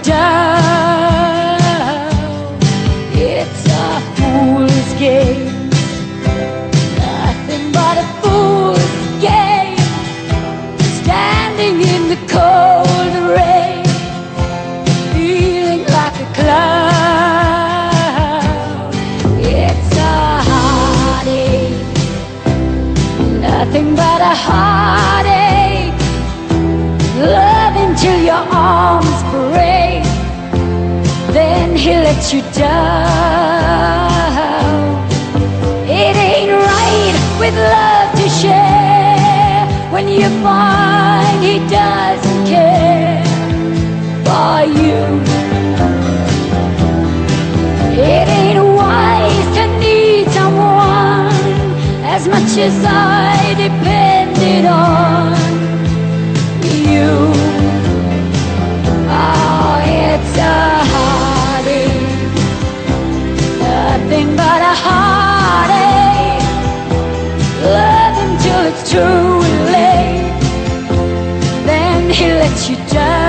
down. as I depended on you. Oh, it's a heartache, nothing but a heartache. Love him till it's too late, then he lets you down.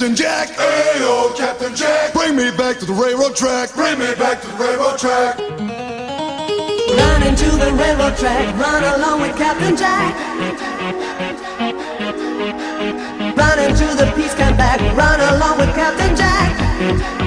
Captain Jack. oh Captain Jack. Bring me back to the railroad track. Bring me back to the railroad track. Run into the railroad track. Run along with Captain Jack. Run into the peace camp back. Run along with Captain Jack.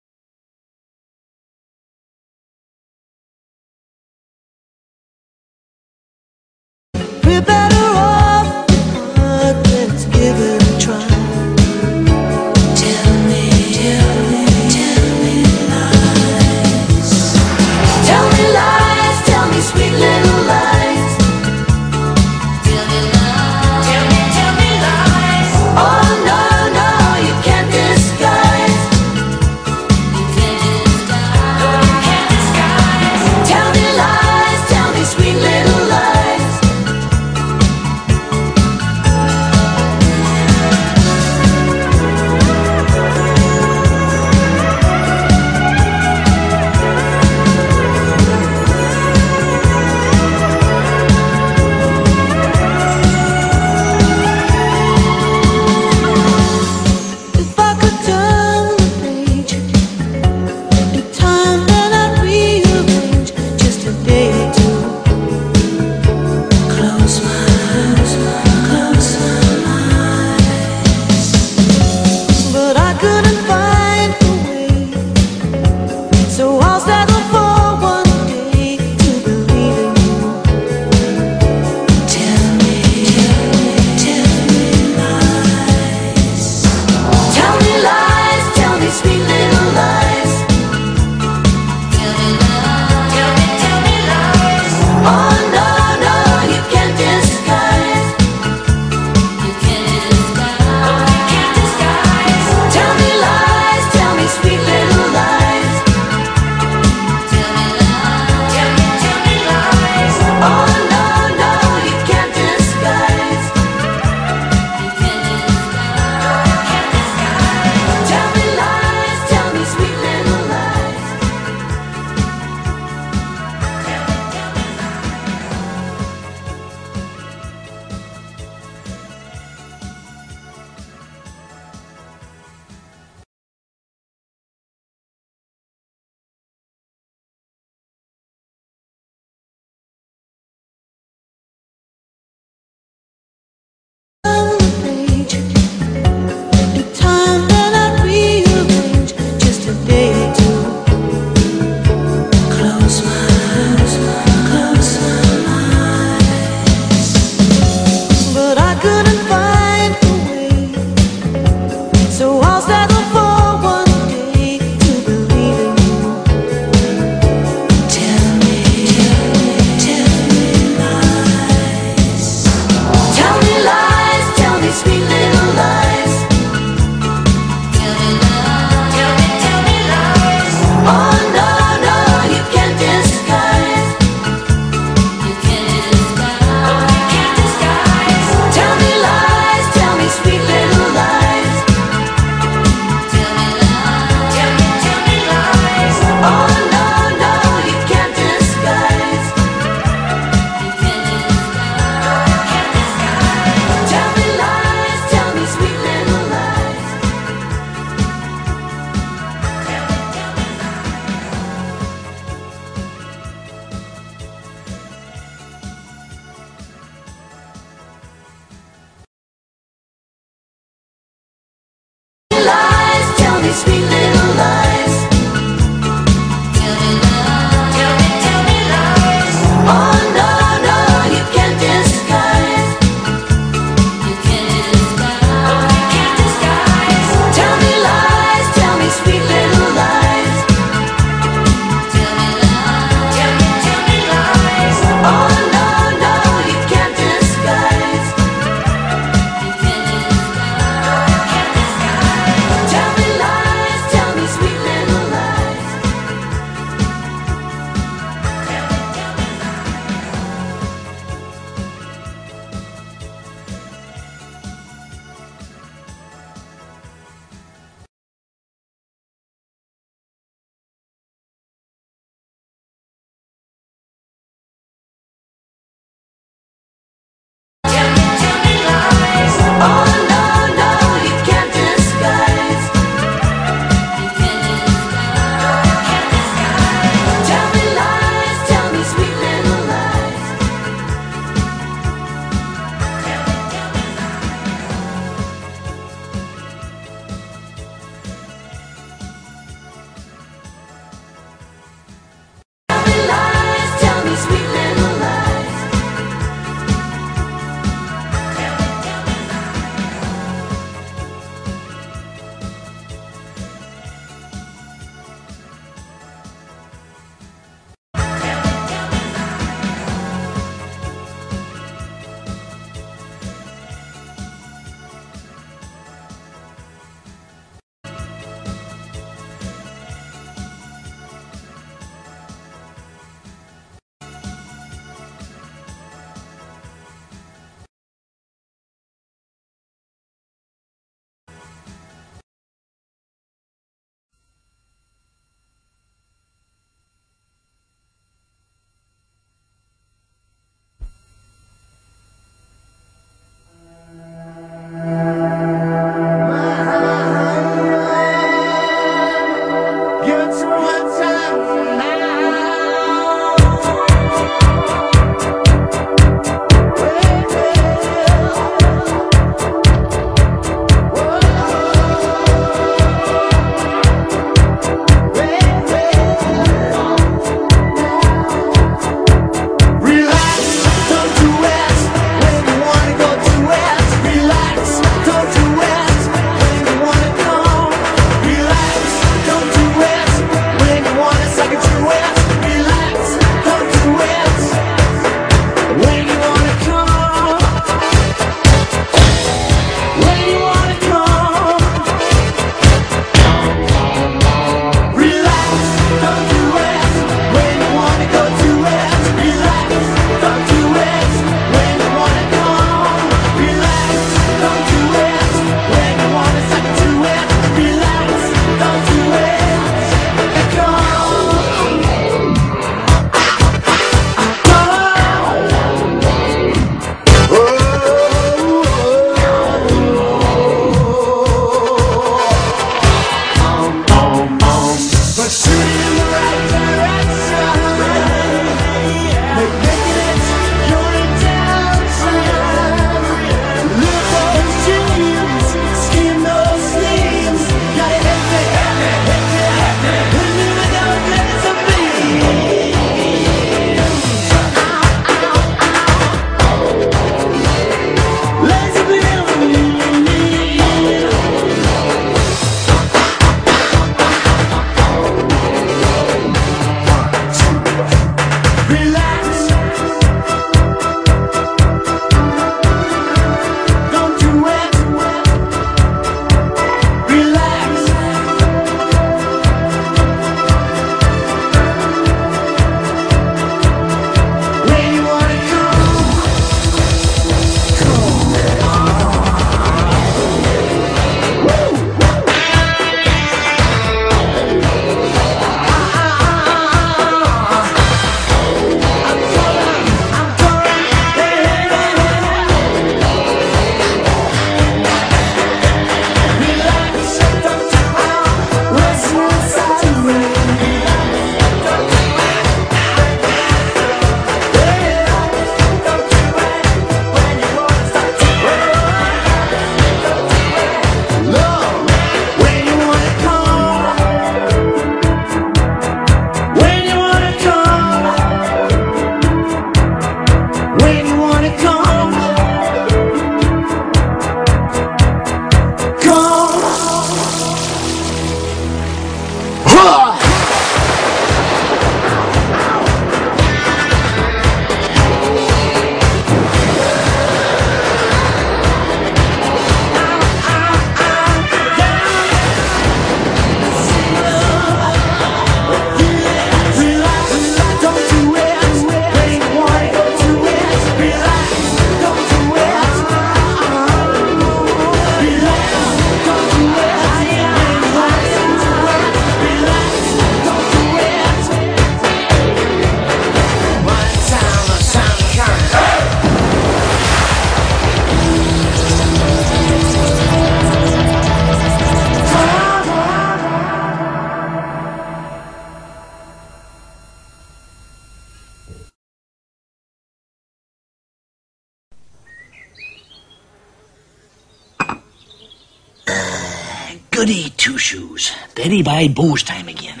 By time again.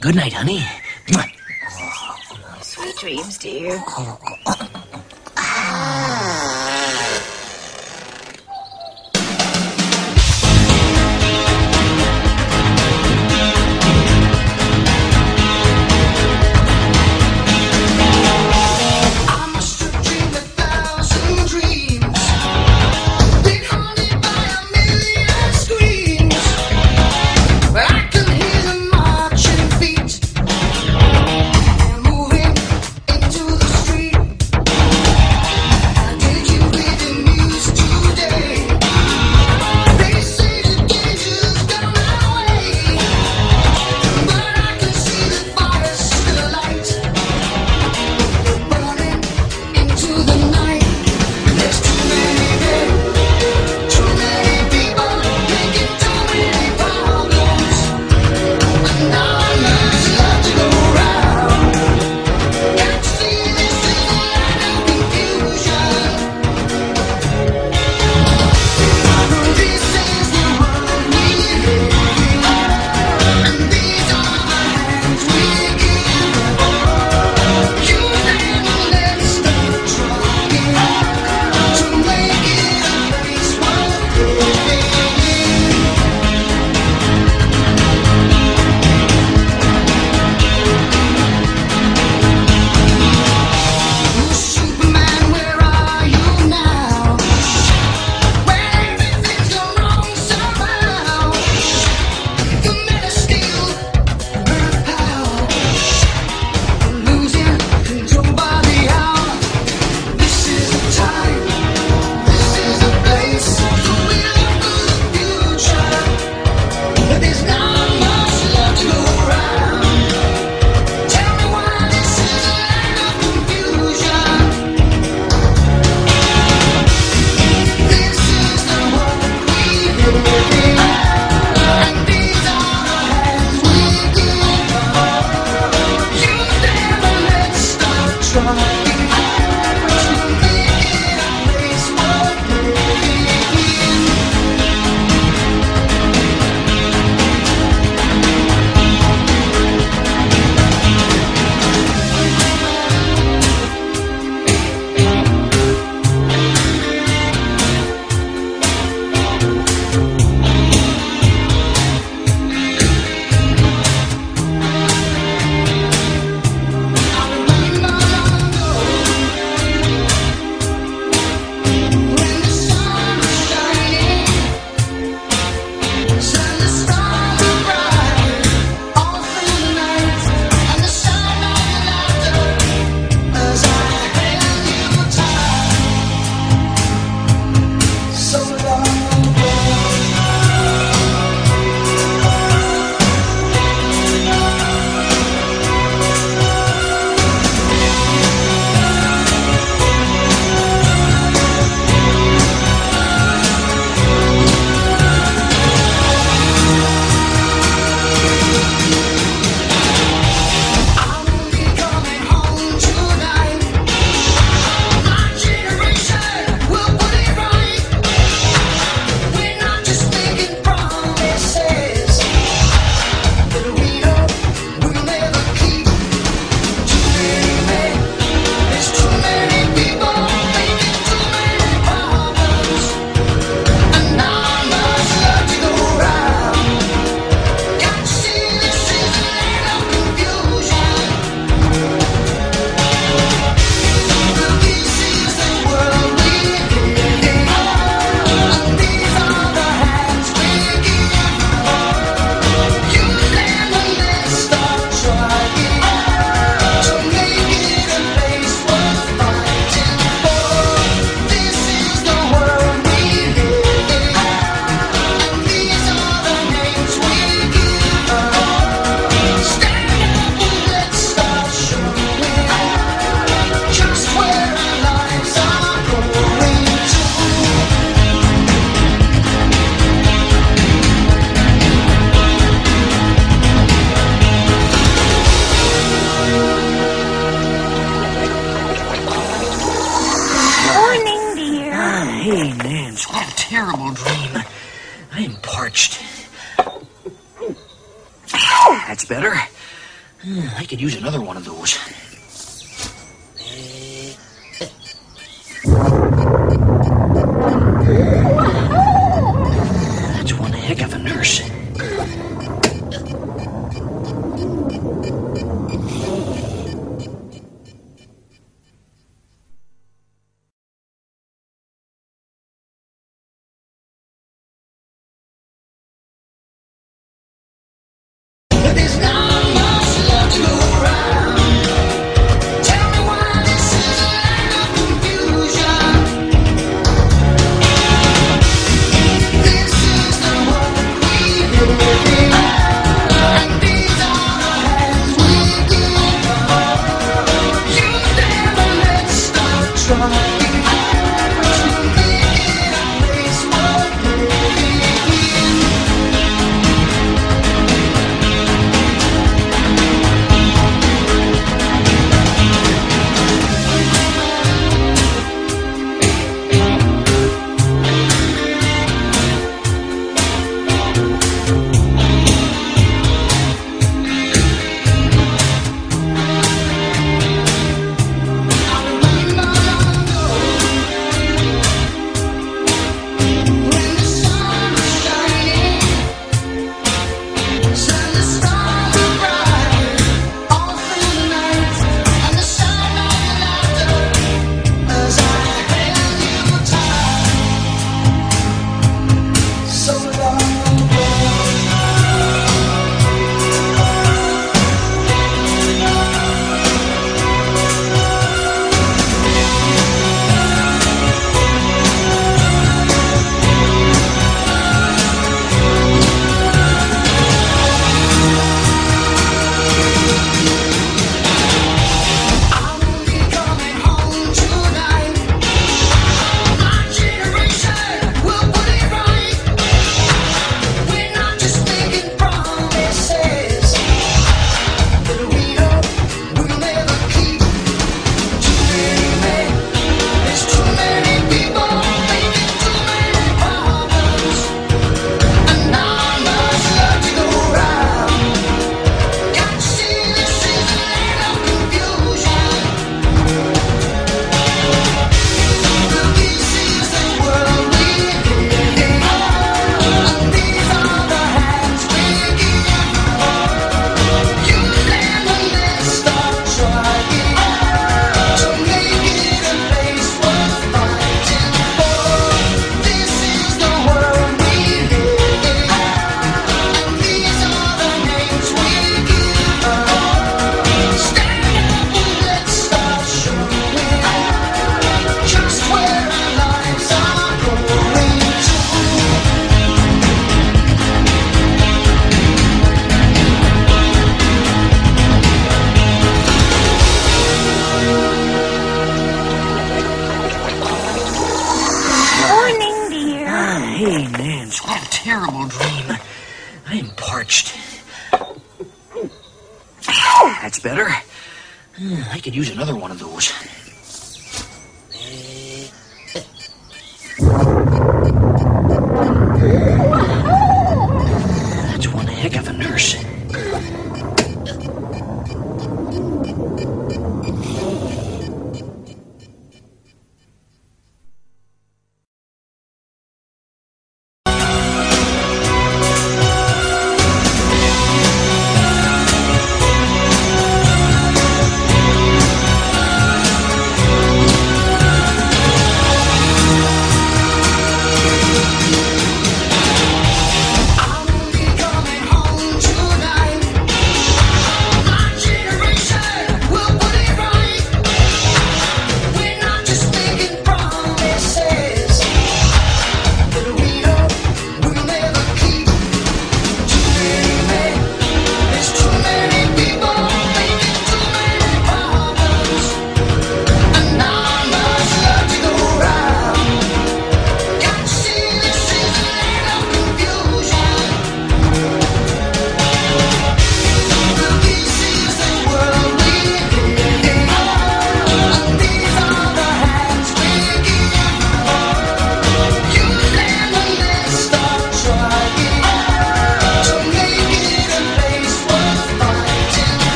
Good night, honey.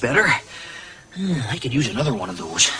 Better. Hmm, I could use another one of those.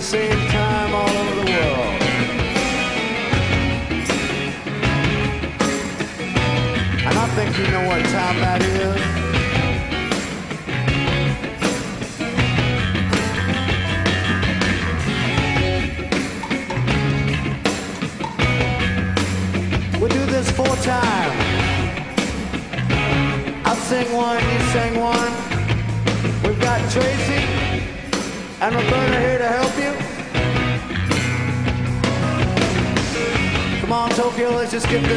the same time all over the world. And I think you know what time that is. just get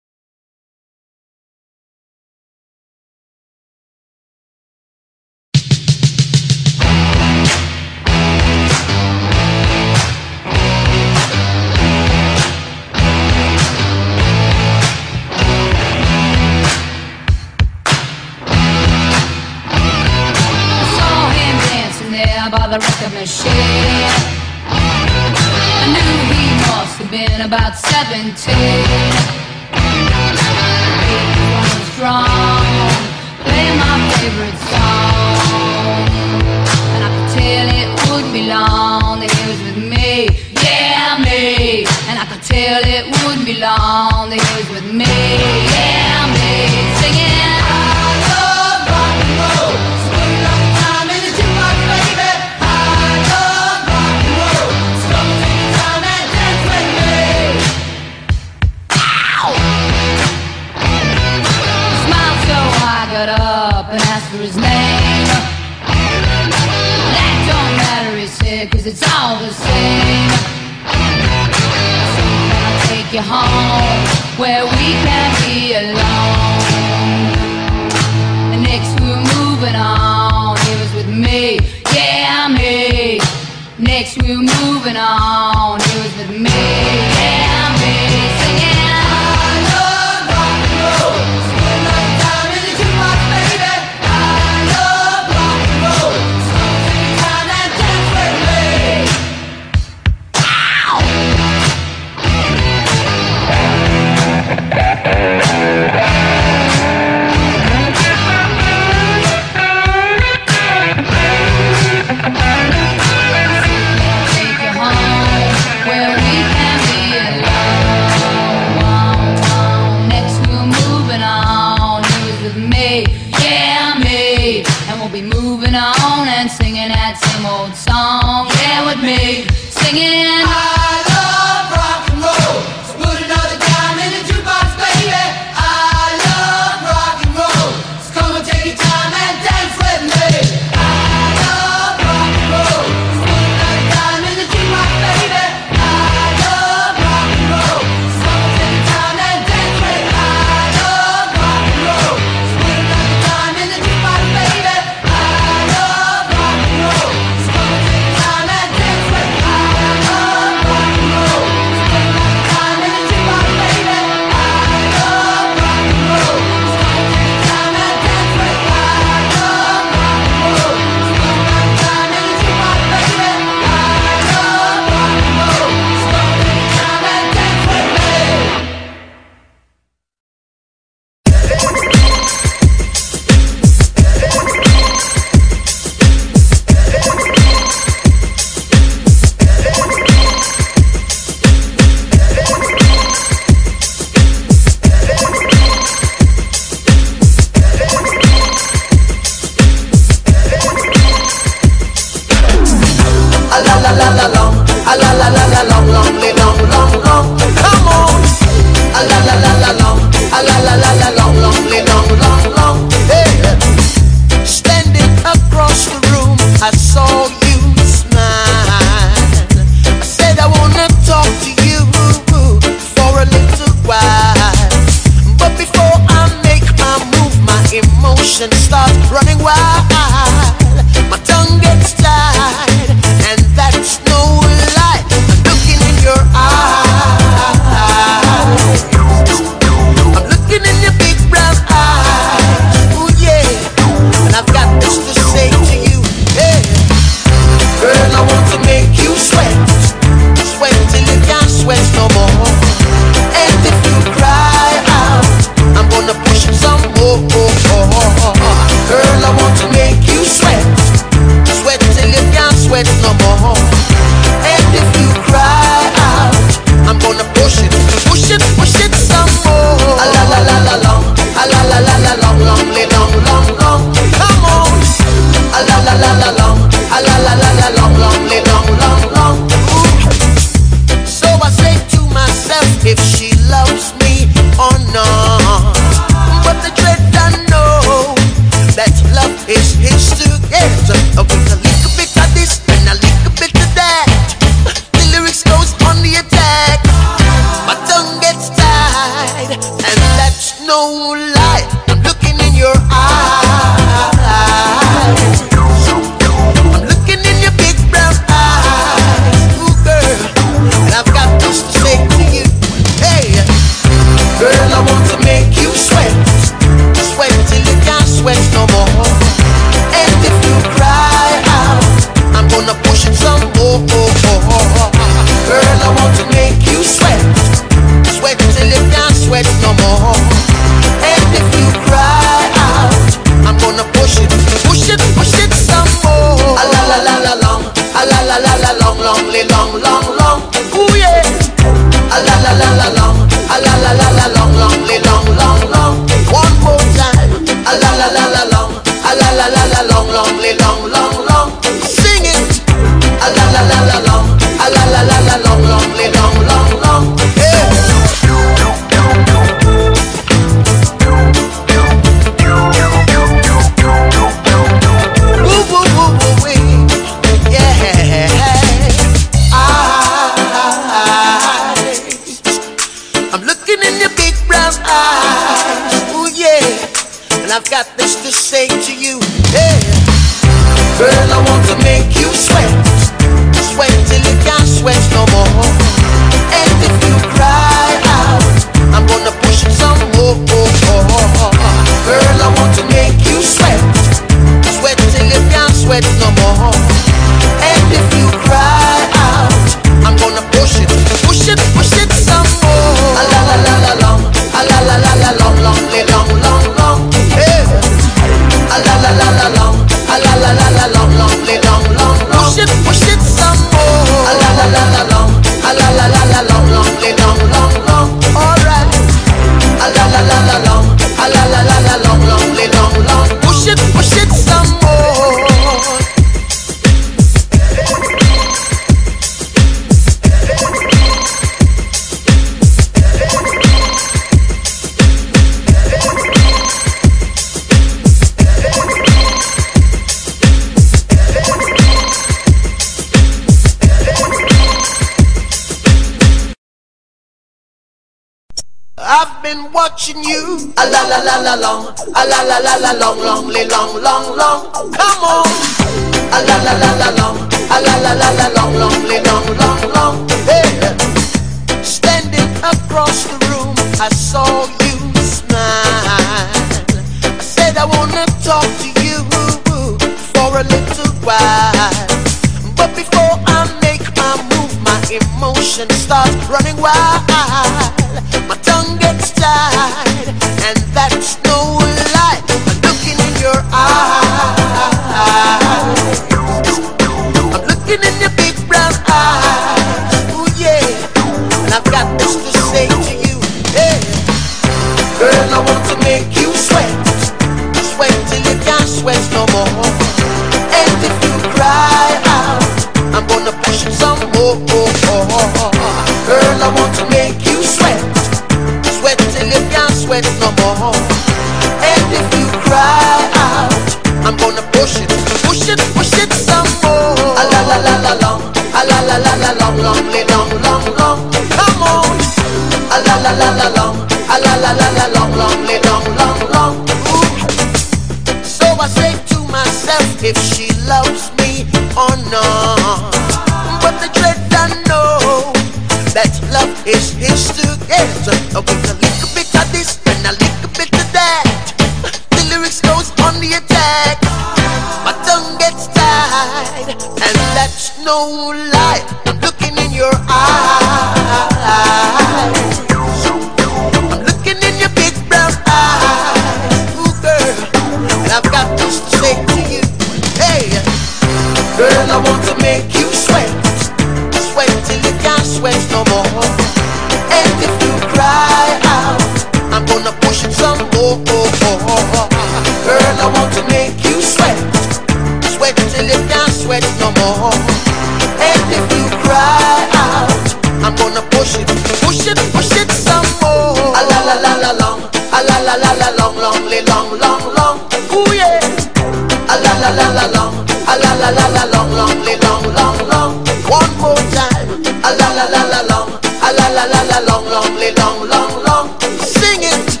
la la la long, long, long, long, long. One more time, a la la la long, a la la la long, long, long, long, long. Sing it,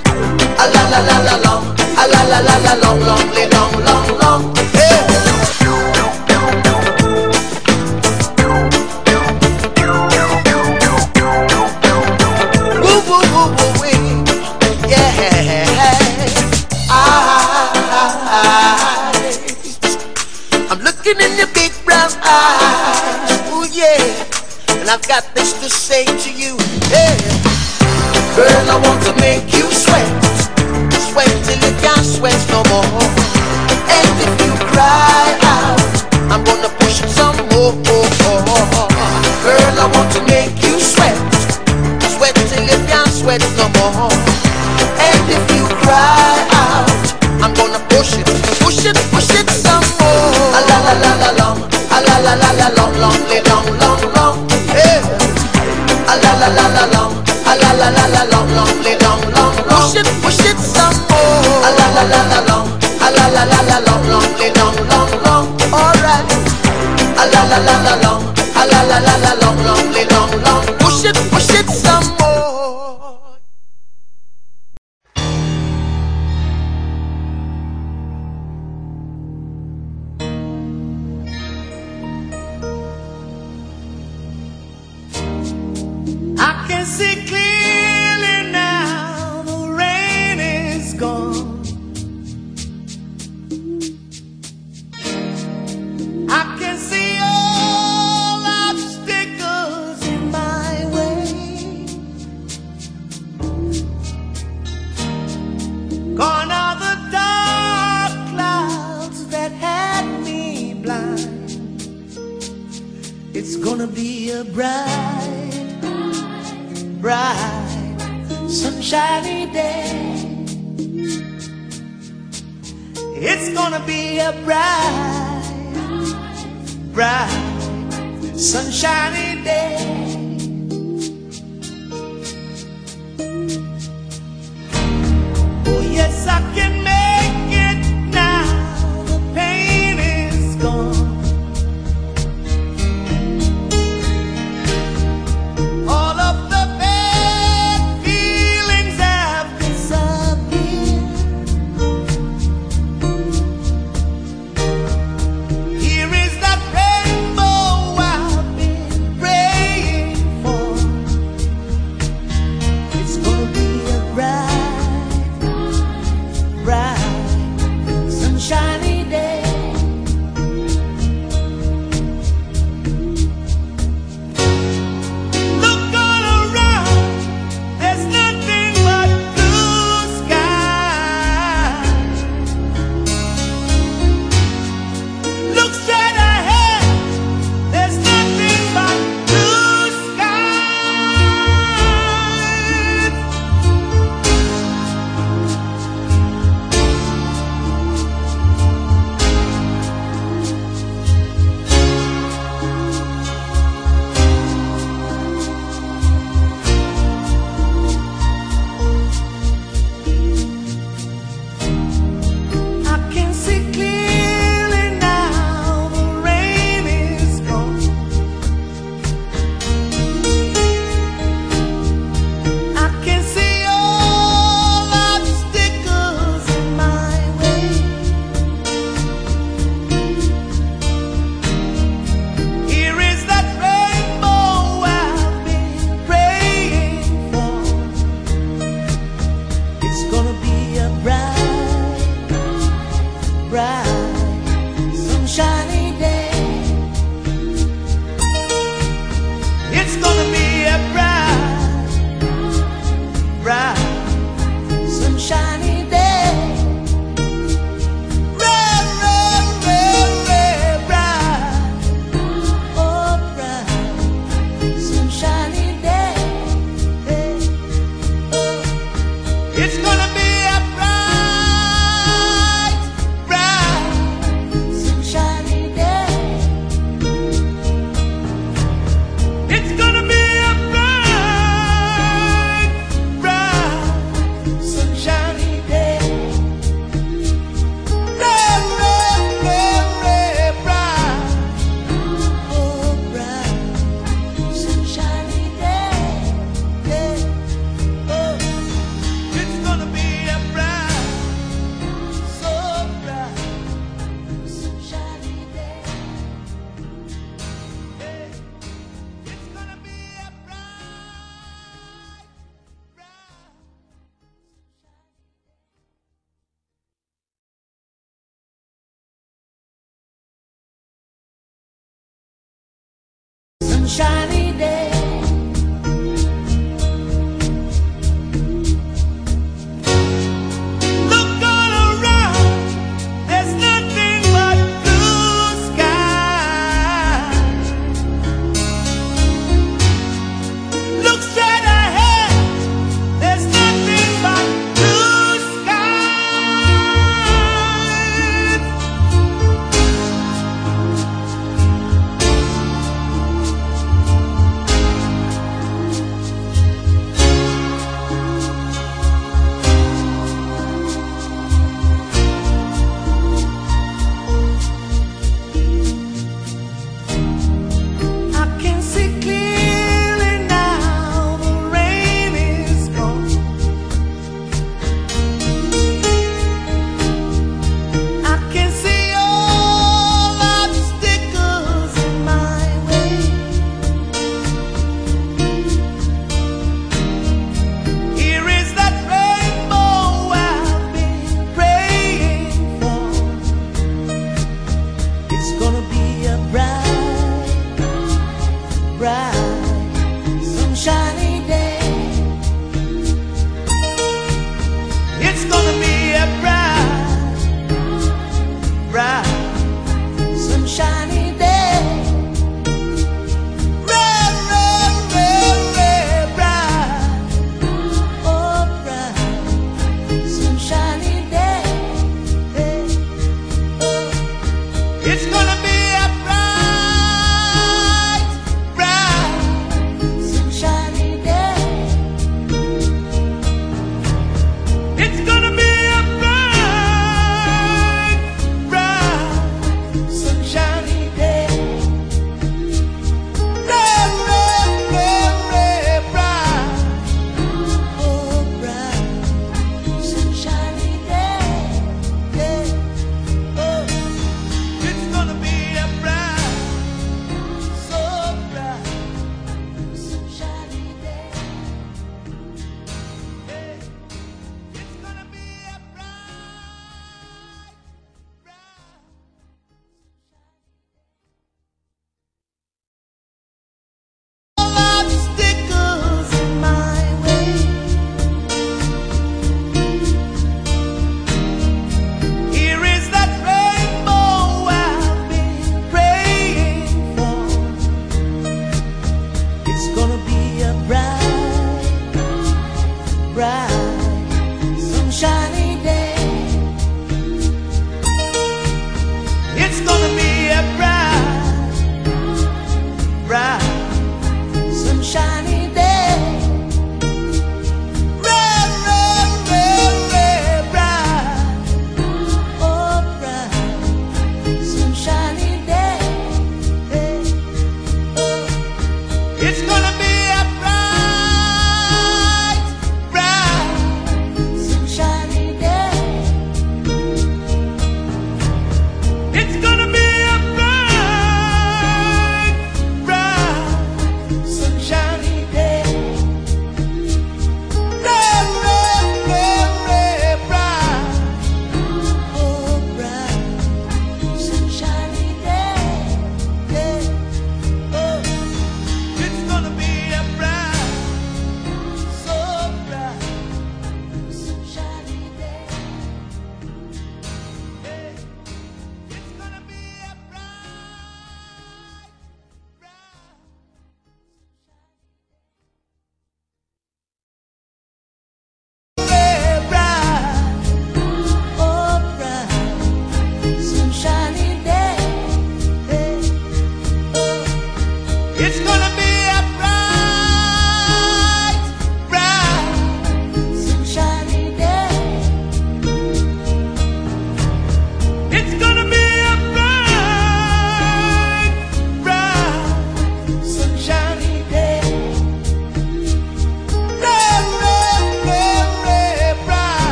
a la la la la long, a la la la la long, long.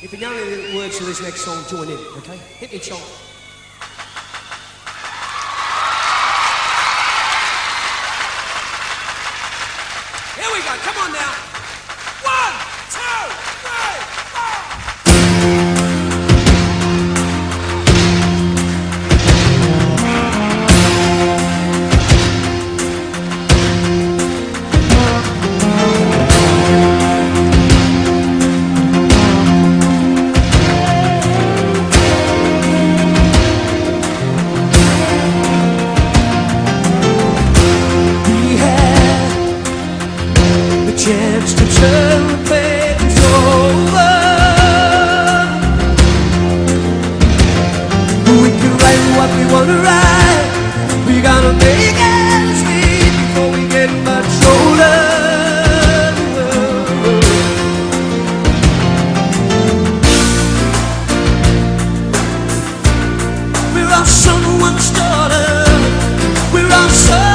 If you know the words to this next song, join in, okay? Hit me, song. sou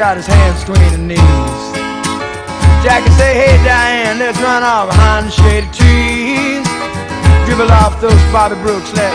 got his hands between his knees. Jackie say, hey Diane, let's run off behind the shady trees. Dribble off those Bobbie Brooks last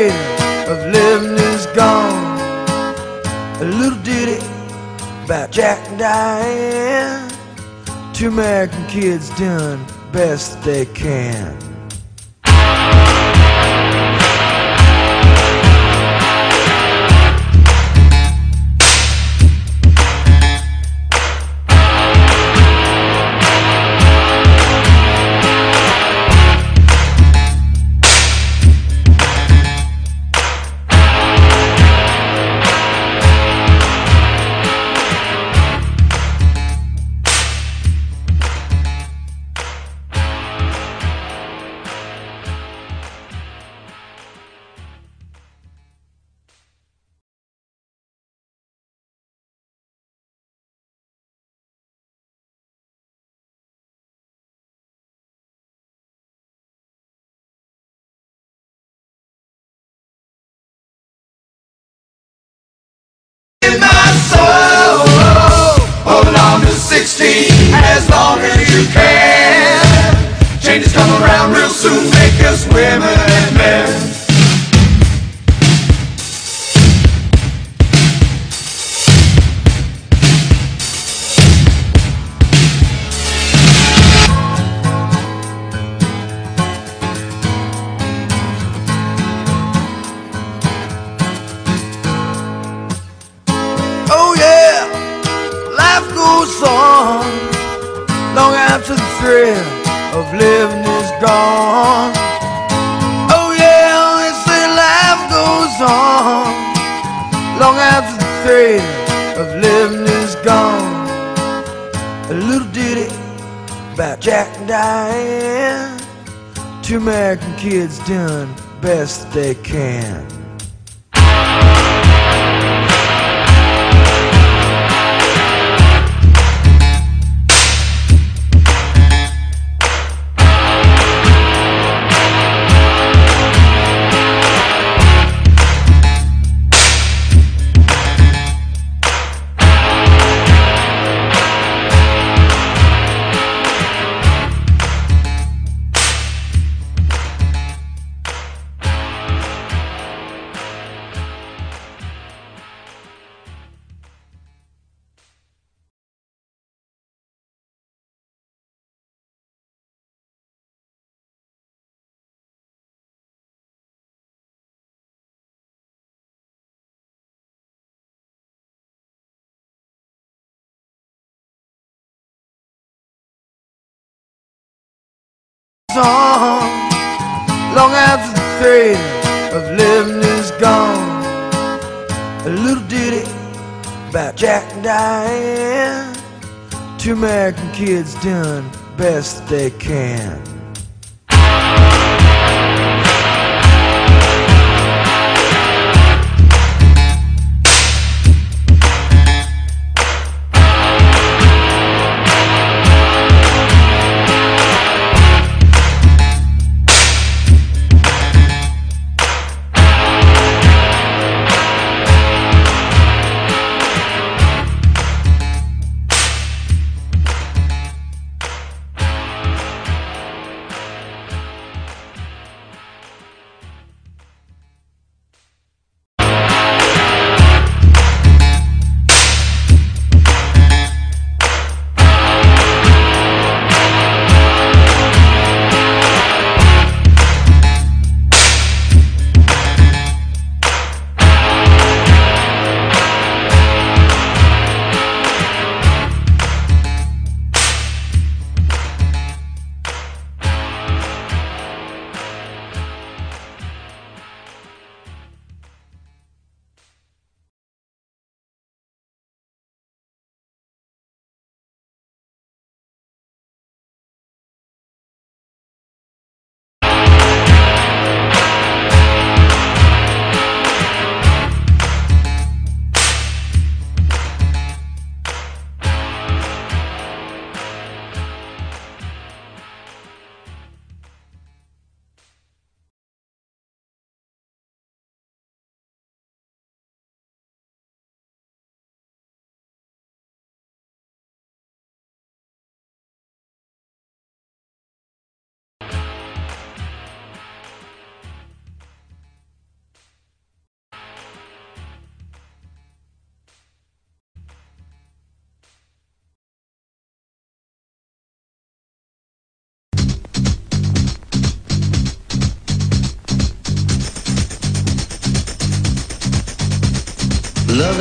way of living is gone. A little ditty by Jack and Diane. Two American kids doing best they can. About Jack and Diane. Two American kids doing best they can.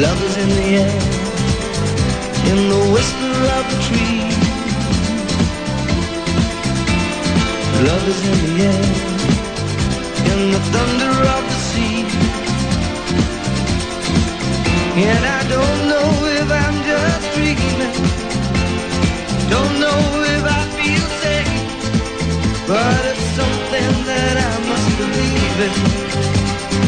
Love is in the air, in the whisper of the tree. Love is in the air, in the thunder of the sea. And I don't know if I'm just dreaming, don't know if I feel safe, but it's something that I must believe in.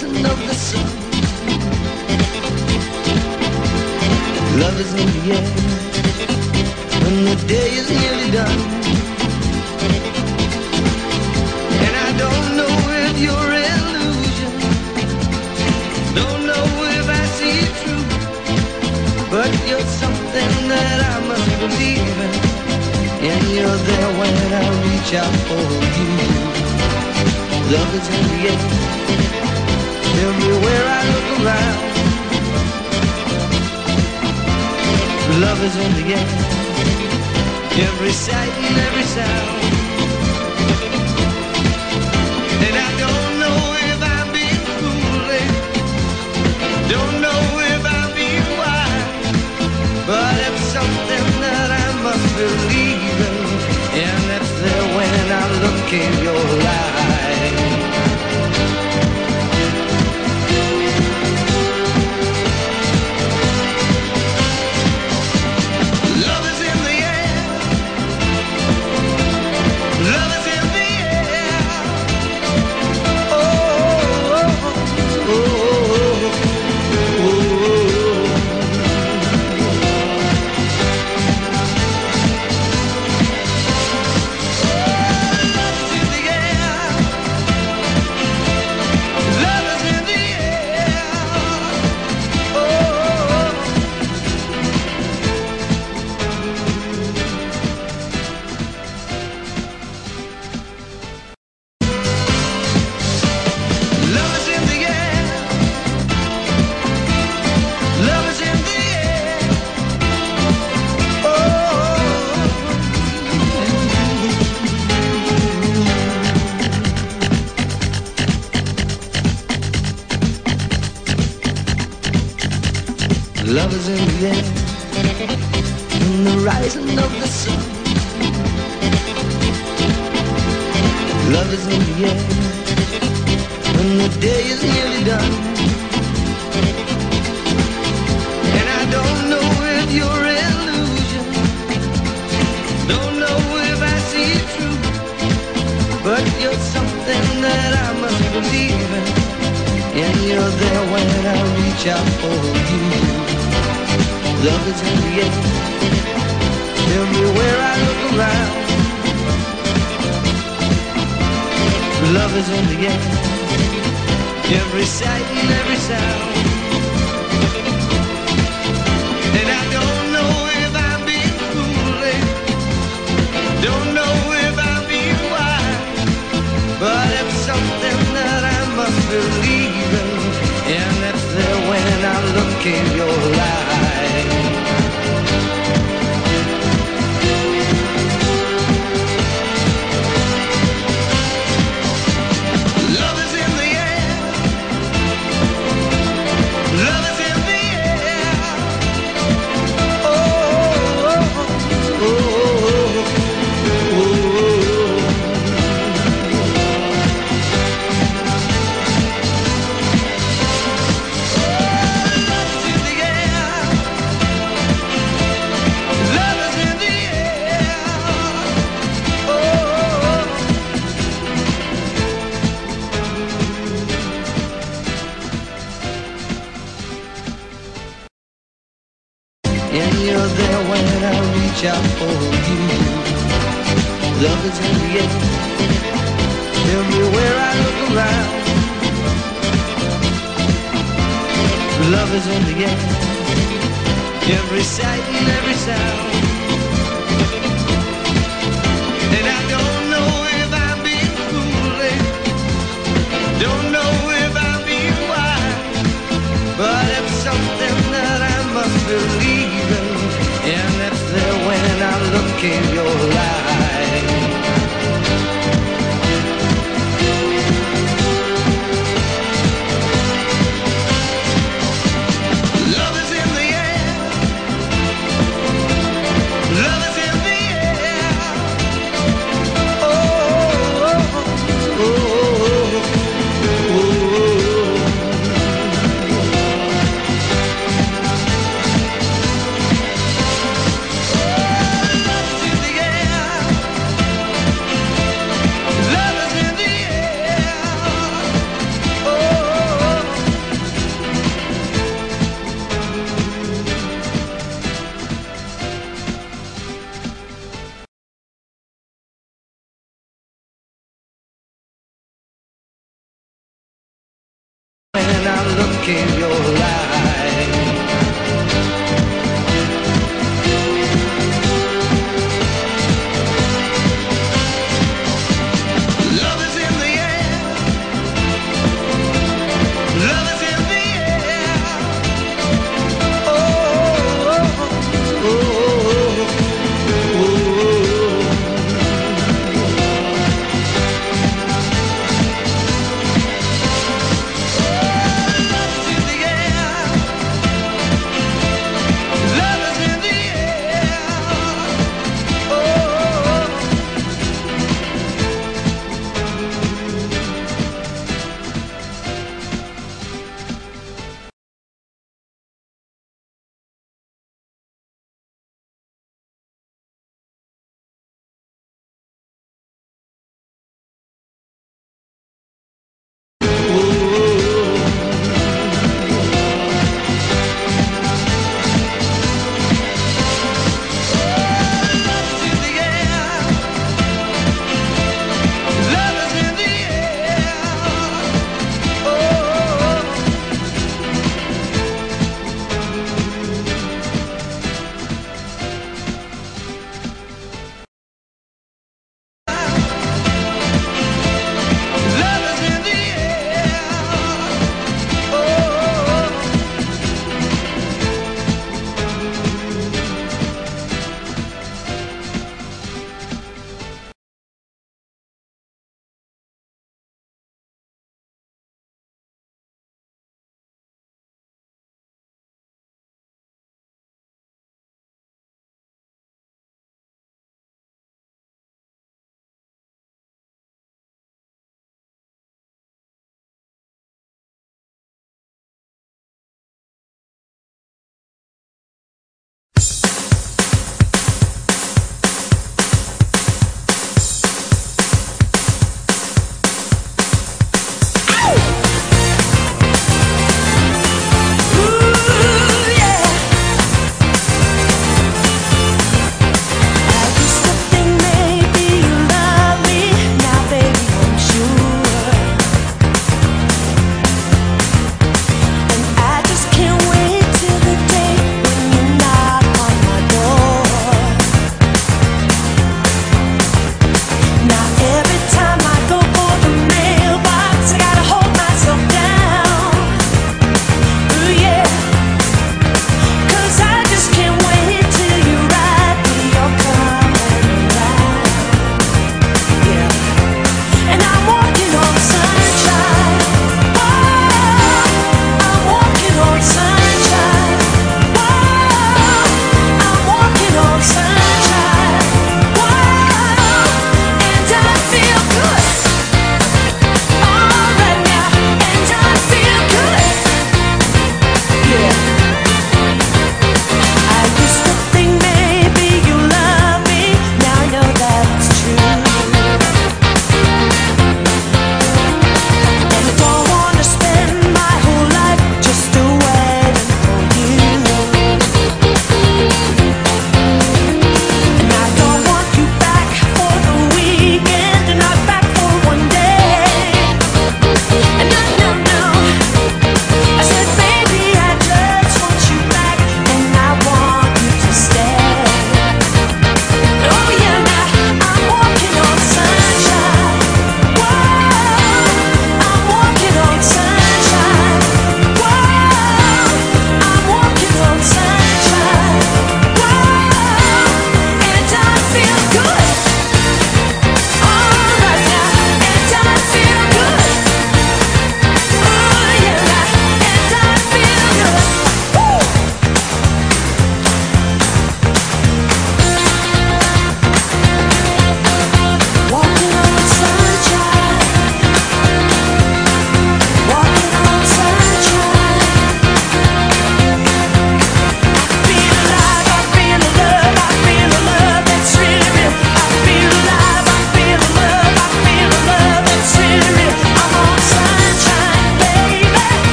In the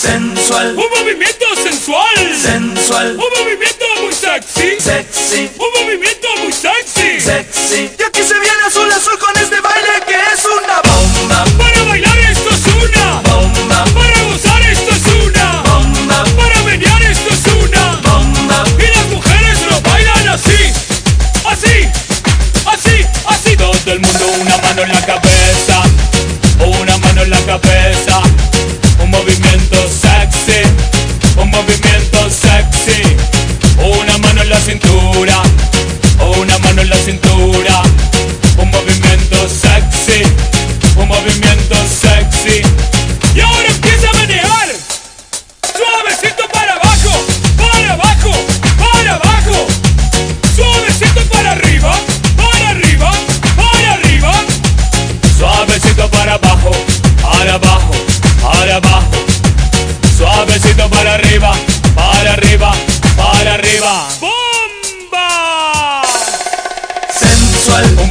sensual. Un movimiento sensual. Sensual. Un movimiento muy sexy. Sexy. Un movimiento muy sexy. Sexy. Y aquí se viene azul azul con este baile que es una bomba. Para bailar esto es una bomba. Para gozar esto es una bomba. Para menear esto es una bomba. Y las mujeres lo bailan así. Así. Así. Así. Todo el mundo una mano en la cabeza. Una mano en la cabeza. movimiento sexy, una mano en la cintura.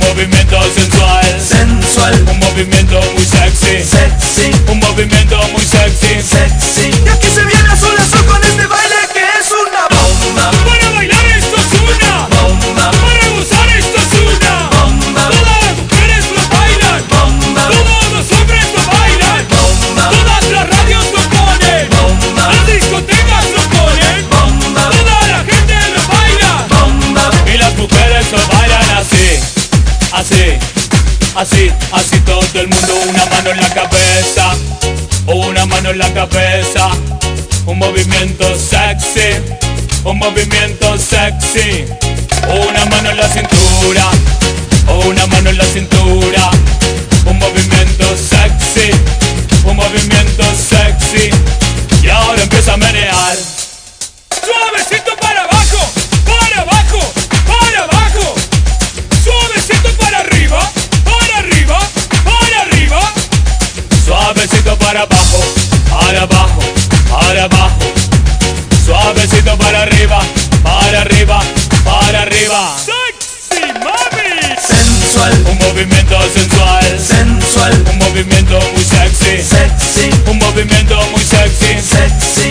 movimiento sensual, sensual, un movimiento muy sexy, sexy, un movimiento muy sexy, sexy. Así, así todo el mundo, una mano en la cabeza, una mano en la cabeza, un movimiento sexy, un movimiento sexy, una mano en la cintura, una mano en la cintura, un movimiento sexy, un movimiento sexy, y ahora empieza a menear. Sexy mami. Sensual. Un movimiento sensual. Sensual. Un movimiento muy sexy. Sexy. Un movimiento muy sexy. Sexy.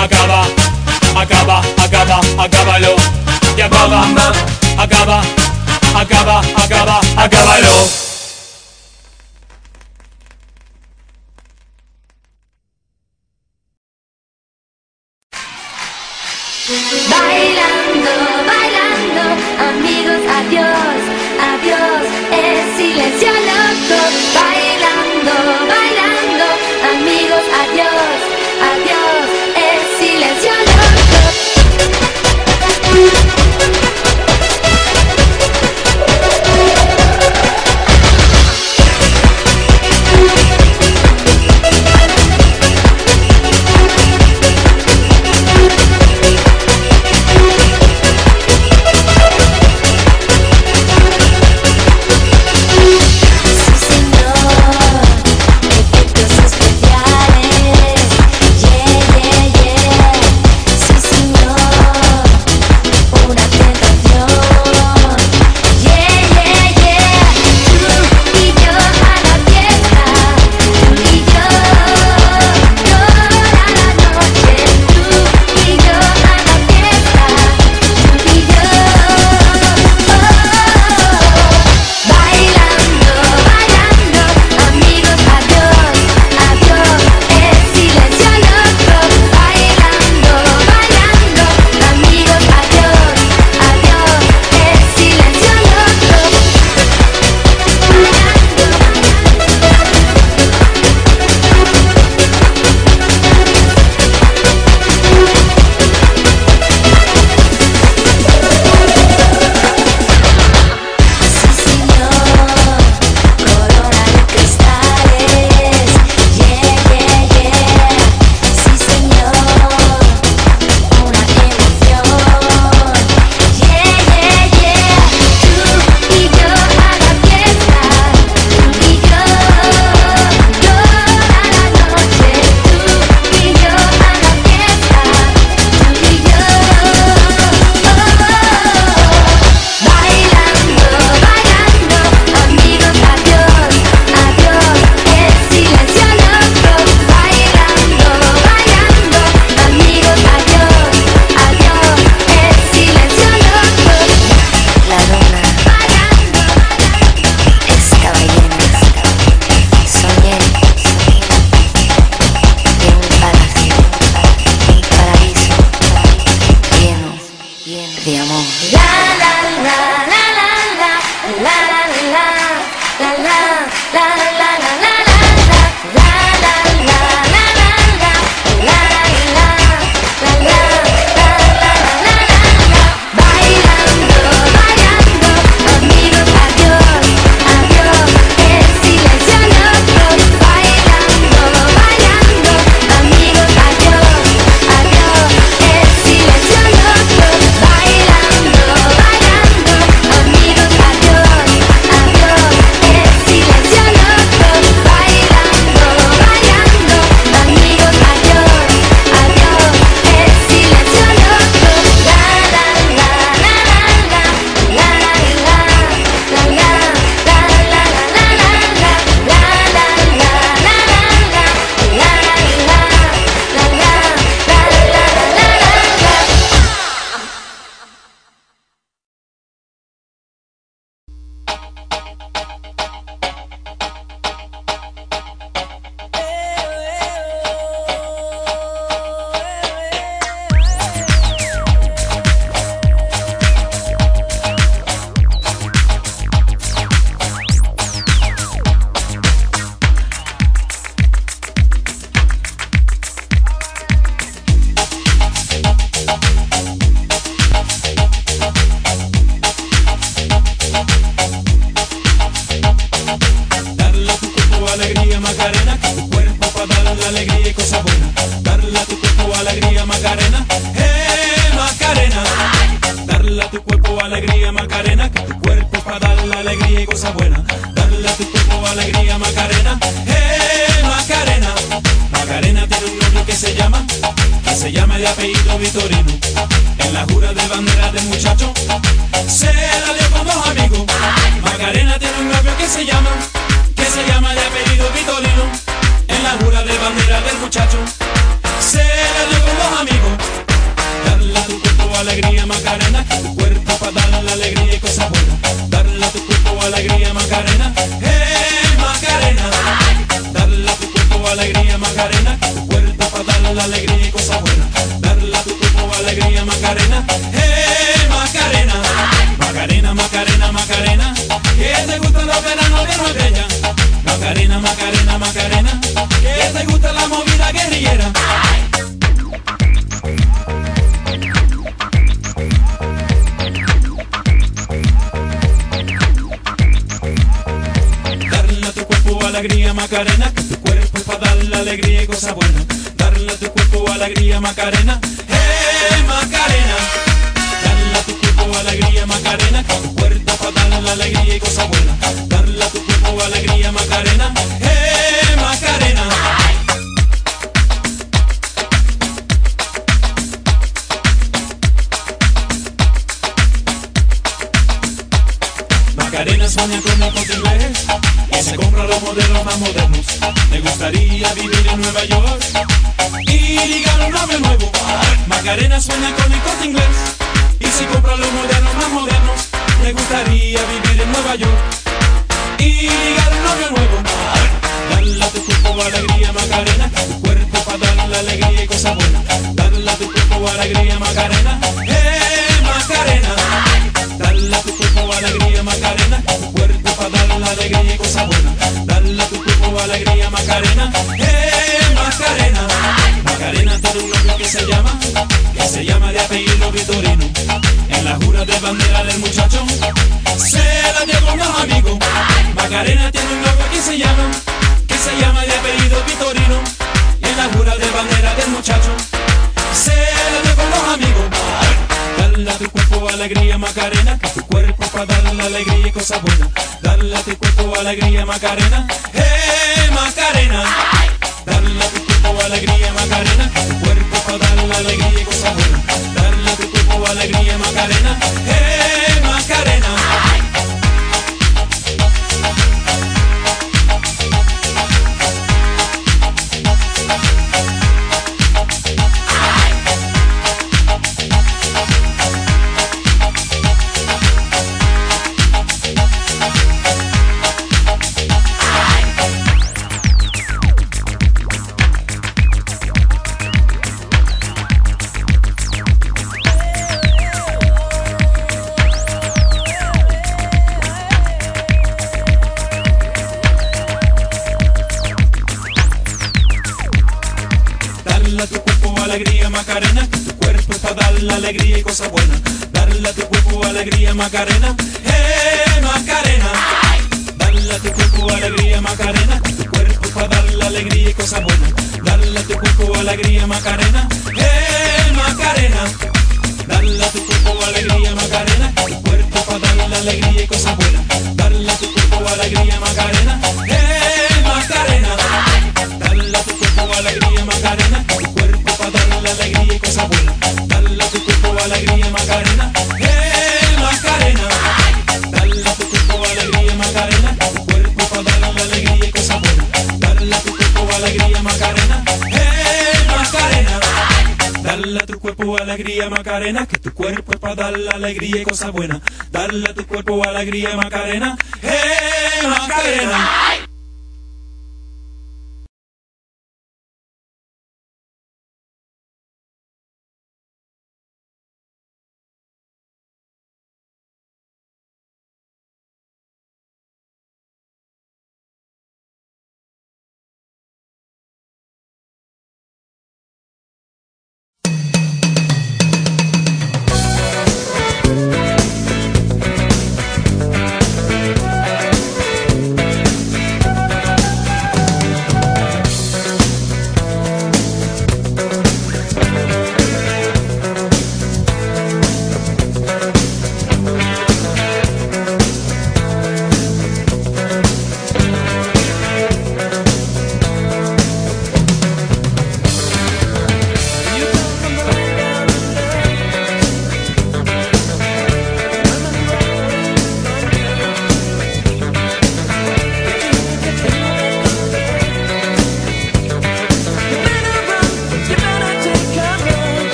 Acaba, acaba, acaba, acábalo. Y acaba, acaba, acaba, acaba, acábalo.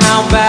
how bad.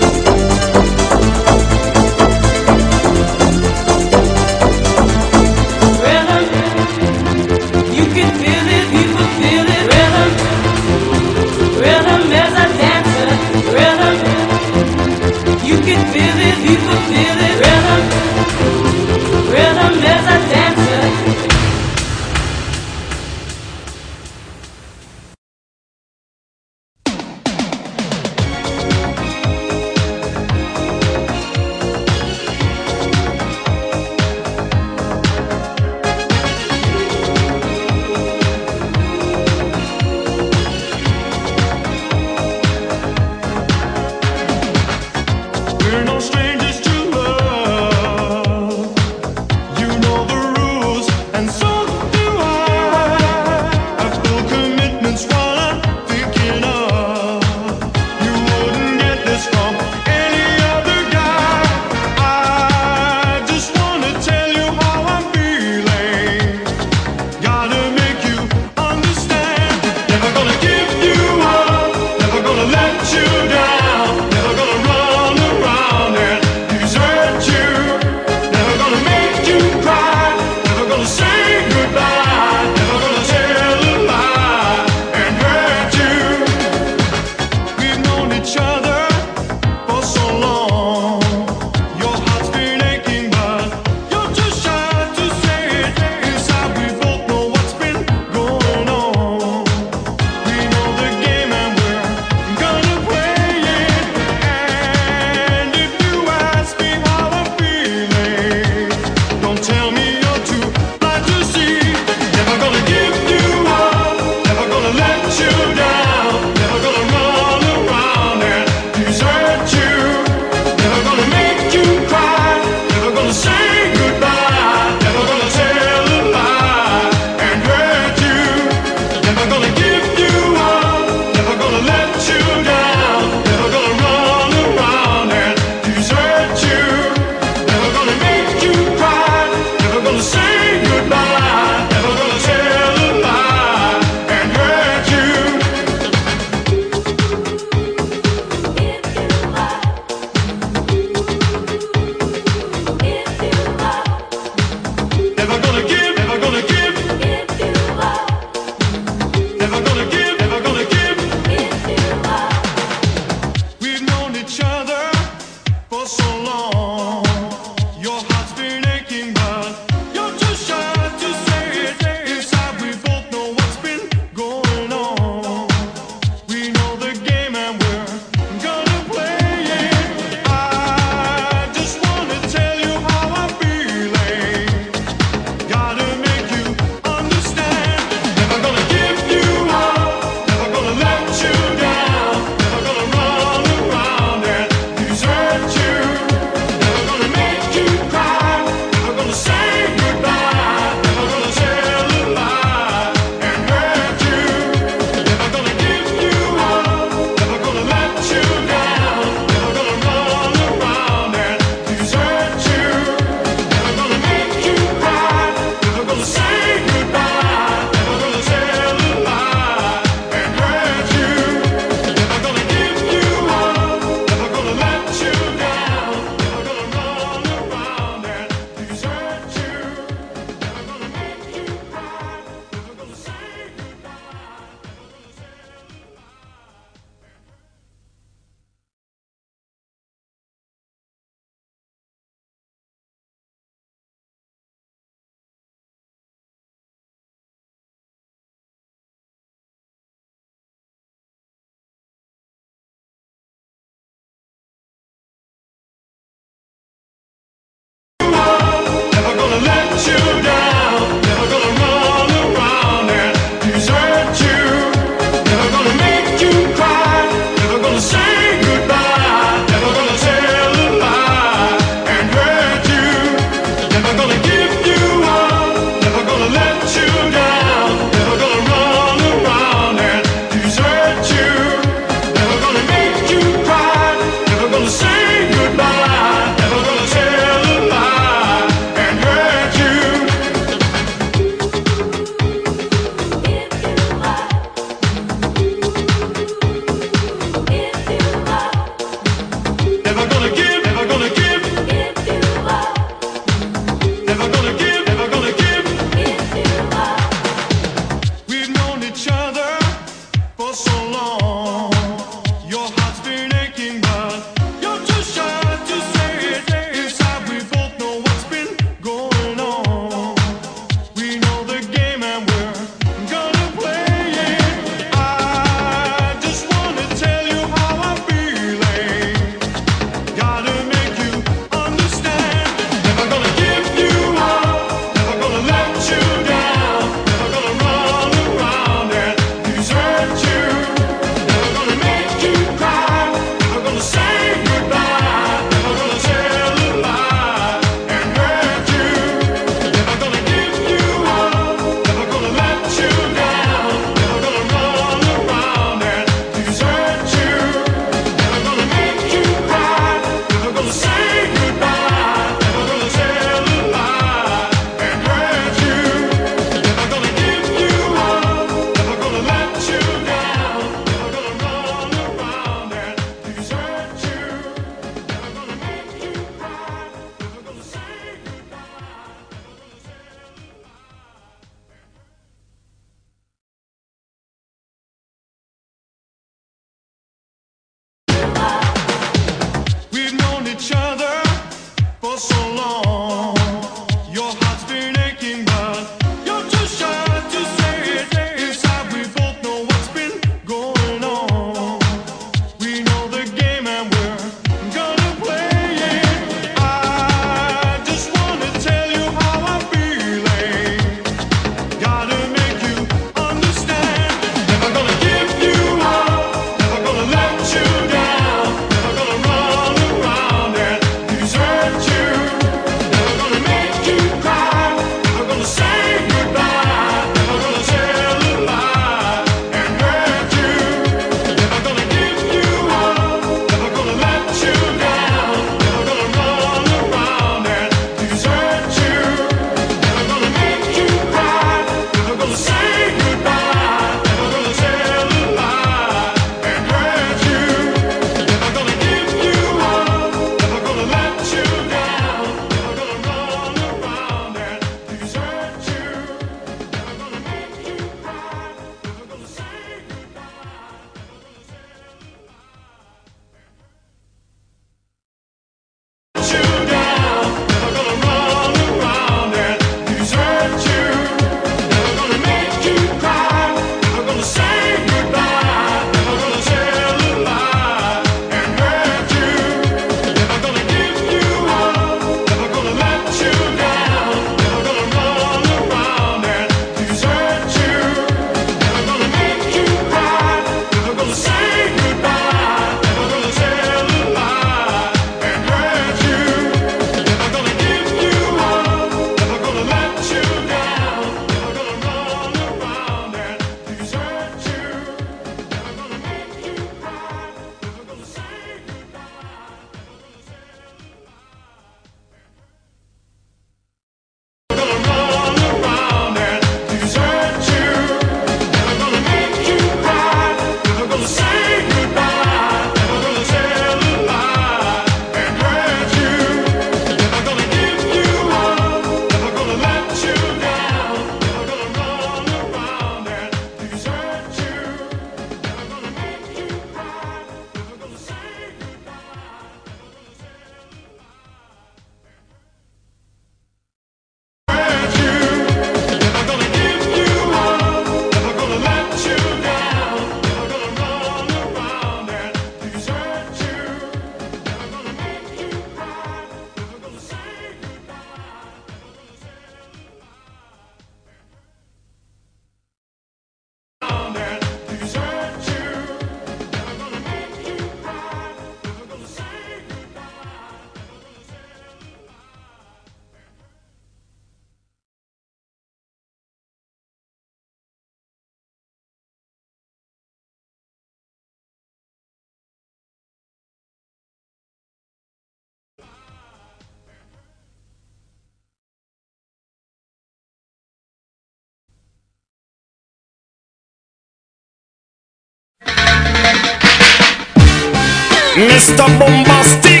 Mr. Bombastic.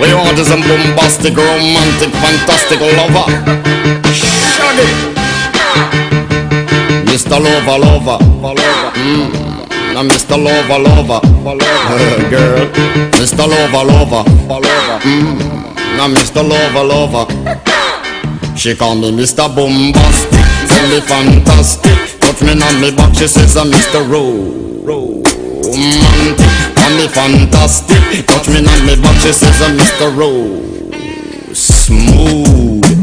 We want is a bombastic, romantic, fantastic lover. Shaggy. Mr. Lover, lover. Mm. Now Mr. Lover, lover. Girl. Mr. Lover, lover. Mm. Now Mr. Lover, lover. She call me Mr. Bombastic, tell me fantastic. Touch me on me back, she says I'm Mr. Romantic. Call me fantastic, touch me on me back, she says I'm Mr. Rose. Smooth.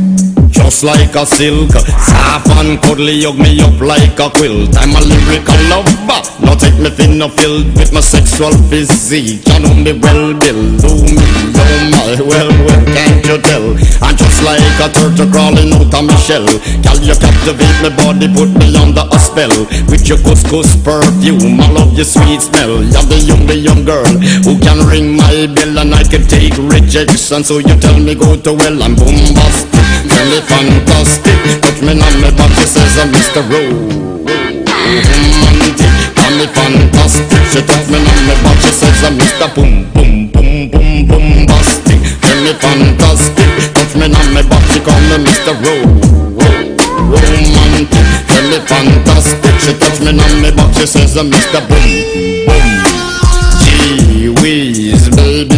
Just like a silk, soft and cuddly, hug me up like a quilt. I'm a lyrical lover. Now take me thin or filled with my sexual physique. You know me well, Bill. Do me, oh my, well, well, can't you tell? I'm just like a turtle crawling out of my shell. Girl, you captivate my body, put me under a spell. With your couscous perfume, I love your sweet smell. You're the young, the young girl who can ring my bell and I can take rejection. So you tell me go to well, I'm bombastic. Tell me fantastic. Touch me on back, she says I'm Mr. Romantic. Tell me fantastic. She touch me on back, she says I'm Mr. Boom, boom, boom, boom, bombastic. Tell me fantastic. Touch me on back, she call me Mr. Romantic. Tell me fantastic. She touch me on back, she says I'm Mr. Boom, boom. Gee whiz, baby,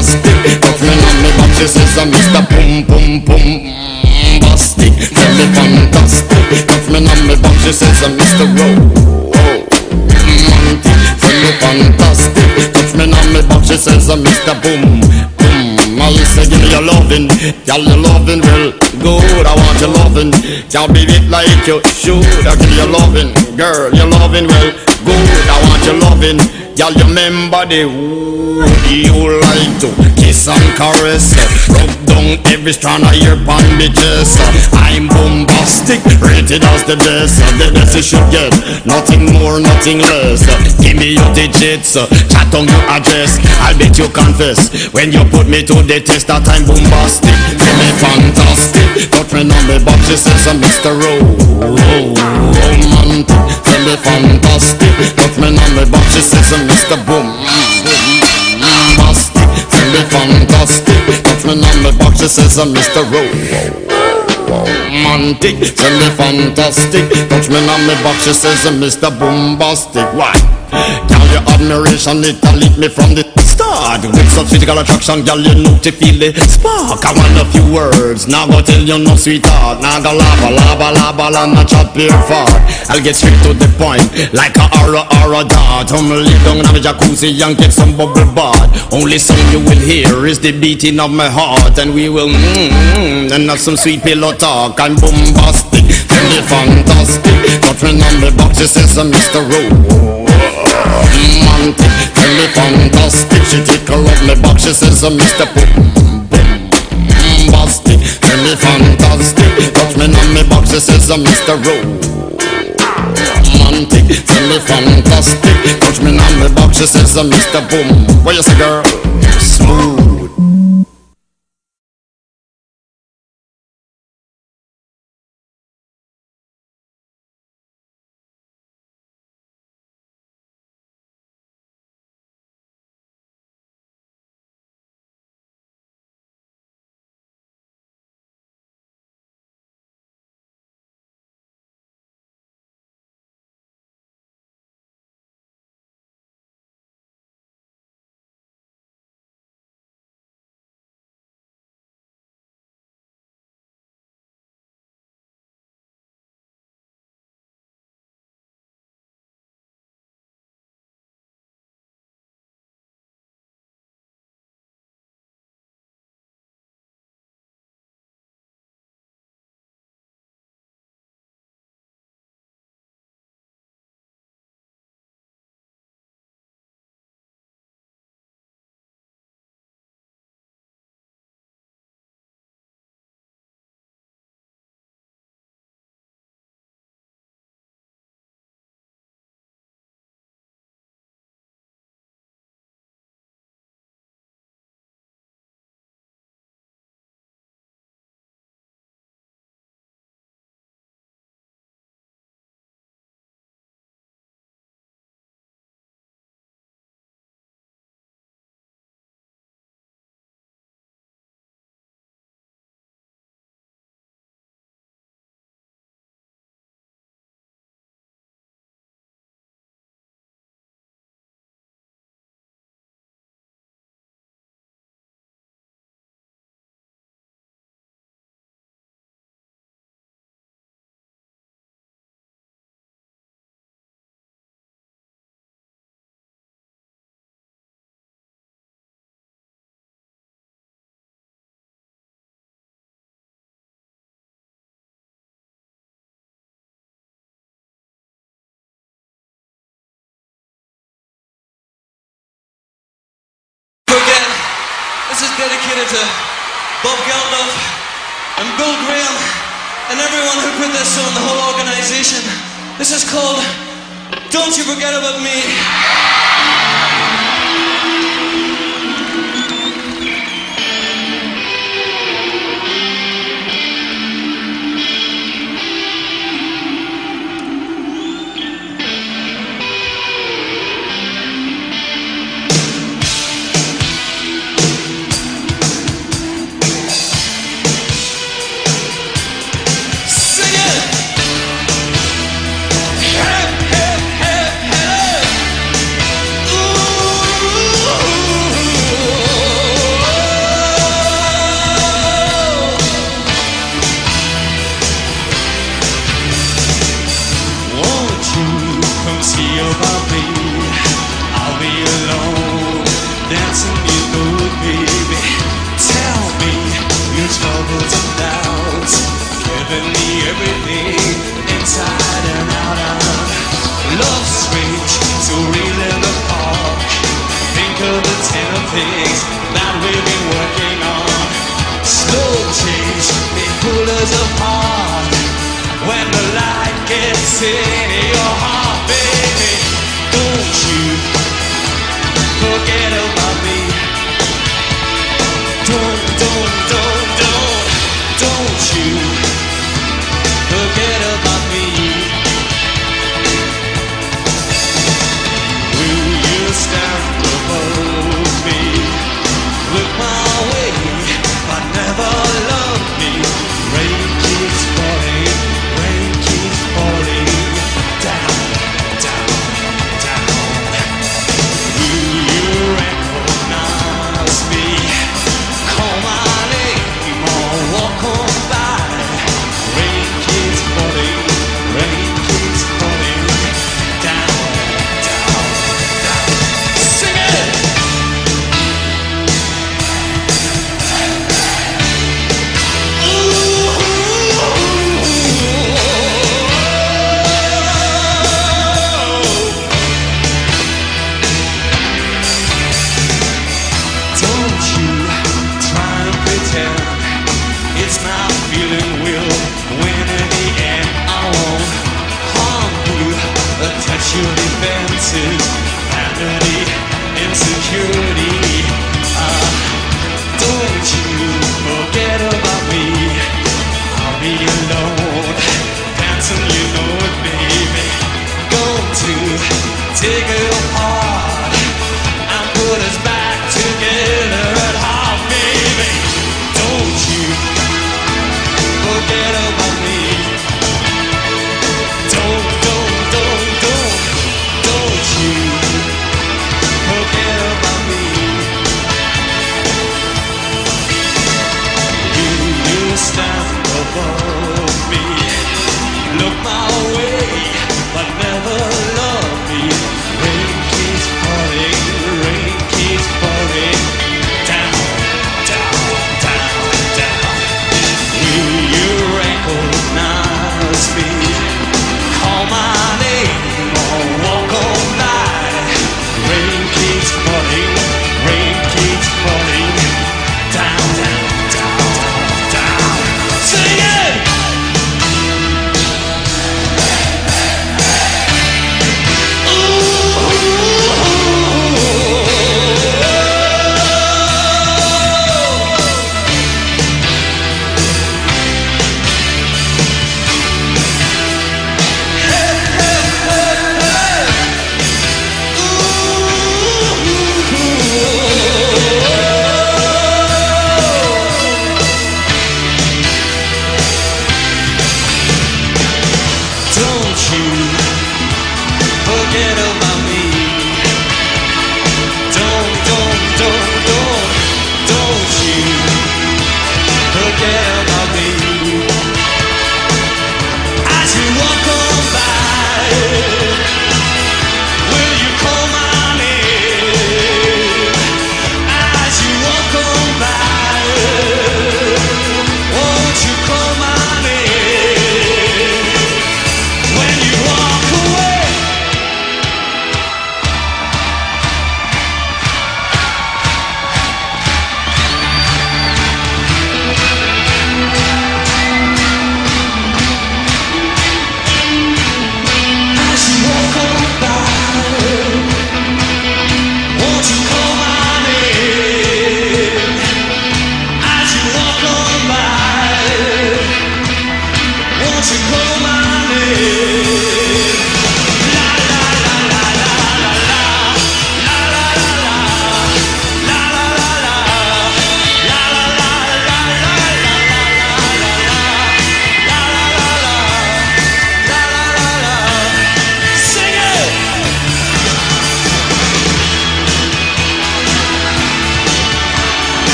Touch me on me she says I'm Mr. Pum Pum Pum Bastic Tell me fantastic Touch me on me she says I'm Mr. Romantic Tell me fantastic Touch me on me she says I'm Mr. Boom Boom I say give me your loving Y'all your loving well good I want your loving Y'all be it like you should I give you your loving Girl your loving well good I want your loving Y'all remember the who you like to kiss and caress? Rub down every strand of your bandages I'm bombastic, rated as the best. The best you should get, nothing more, nothing less. Give me your digits, chat on your address. I'll bet you confess When you put me to the test that I'm bombastic. Feel me fantastic Touch me on me box, she says I'm Mr. Romantic Feel me fantastic. Touch me on me box, she says I'm Mr. Boom Bombastic Feel me fantastic Touch me on me box, she says uh, I'm Mr. Romantic Feel me fantastic Touch me on me box, she says uh, I'm Mr. Bombastic Why? Your admiration, it lit me from the start. With such physical attraction, girl, you know to feel the spark I want a few words, now go tell you no sweetheart. Now go lava, lava, lava, and not chat pure fart. I'll get straight to the point, like a aura, aura dart. I'm lay down in a jacuzzi and get some bubble bath. Only song you will hear is the beating of my heart. And we will mmm, and have some sweet pillow talk I'm bombastic, me fantastic. Me on the box, she says uh, I'm Mr. Rowe romantic Tell me fantastic She tickle up me back She says I'm Mr. Boom Bombastic Tell me fantastic Touch me on me back She says I'm Mr. Romantic Tell me fantastic Touch me on me back She says I'm Mr. Boom What you say girl? Smooth dedicated to Bob Geldof and Bill Graham and everyone who put this on, the whole organization. This is called Don't You Forget About Me. fool us apart when the light gets in your heart, baby.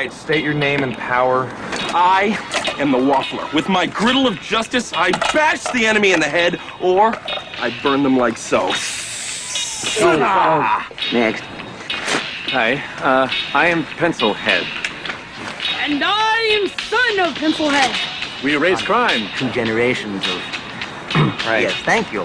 Right, state your name and power. I am the Waffler. With my griddle of justice, I bash the enemy in the head, or I burn them like so. Ah. Next. Hi, uh, I am Pencilhead. And I am son of Pencilhead. We erase crime. Two generations of. Right. Yes, thank you.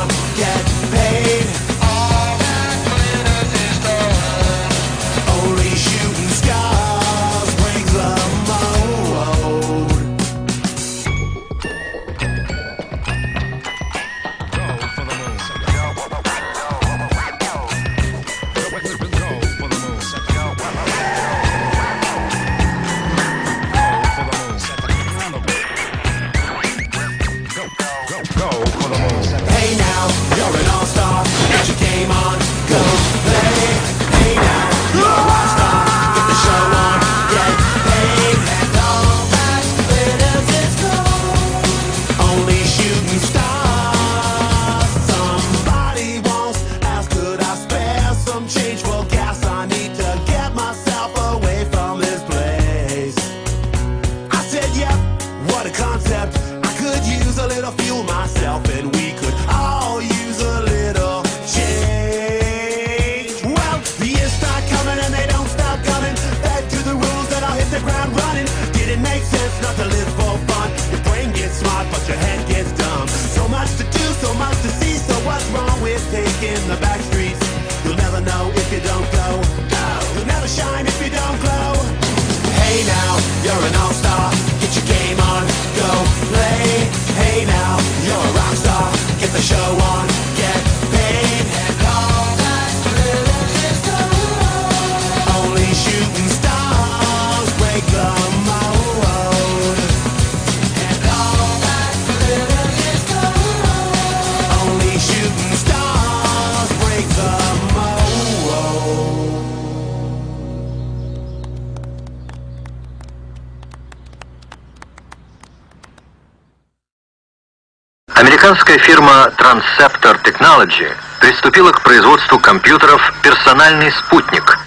Американская фирма Transceptor Technology приступила к производству компьютеров «Персональный спутник».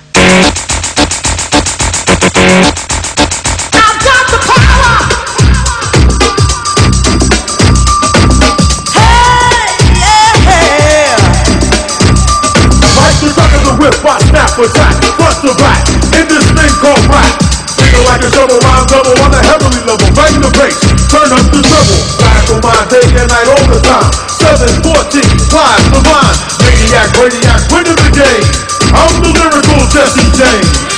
Like the Radiac, winning the game. I'm the lyrical Jesse James.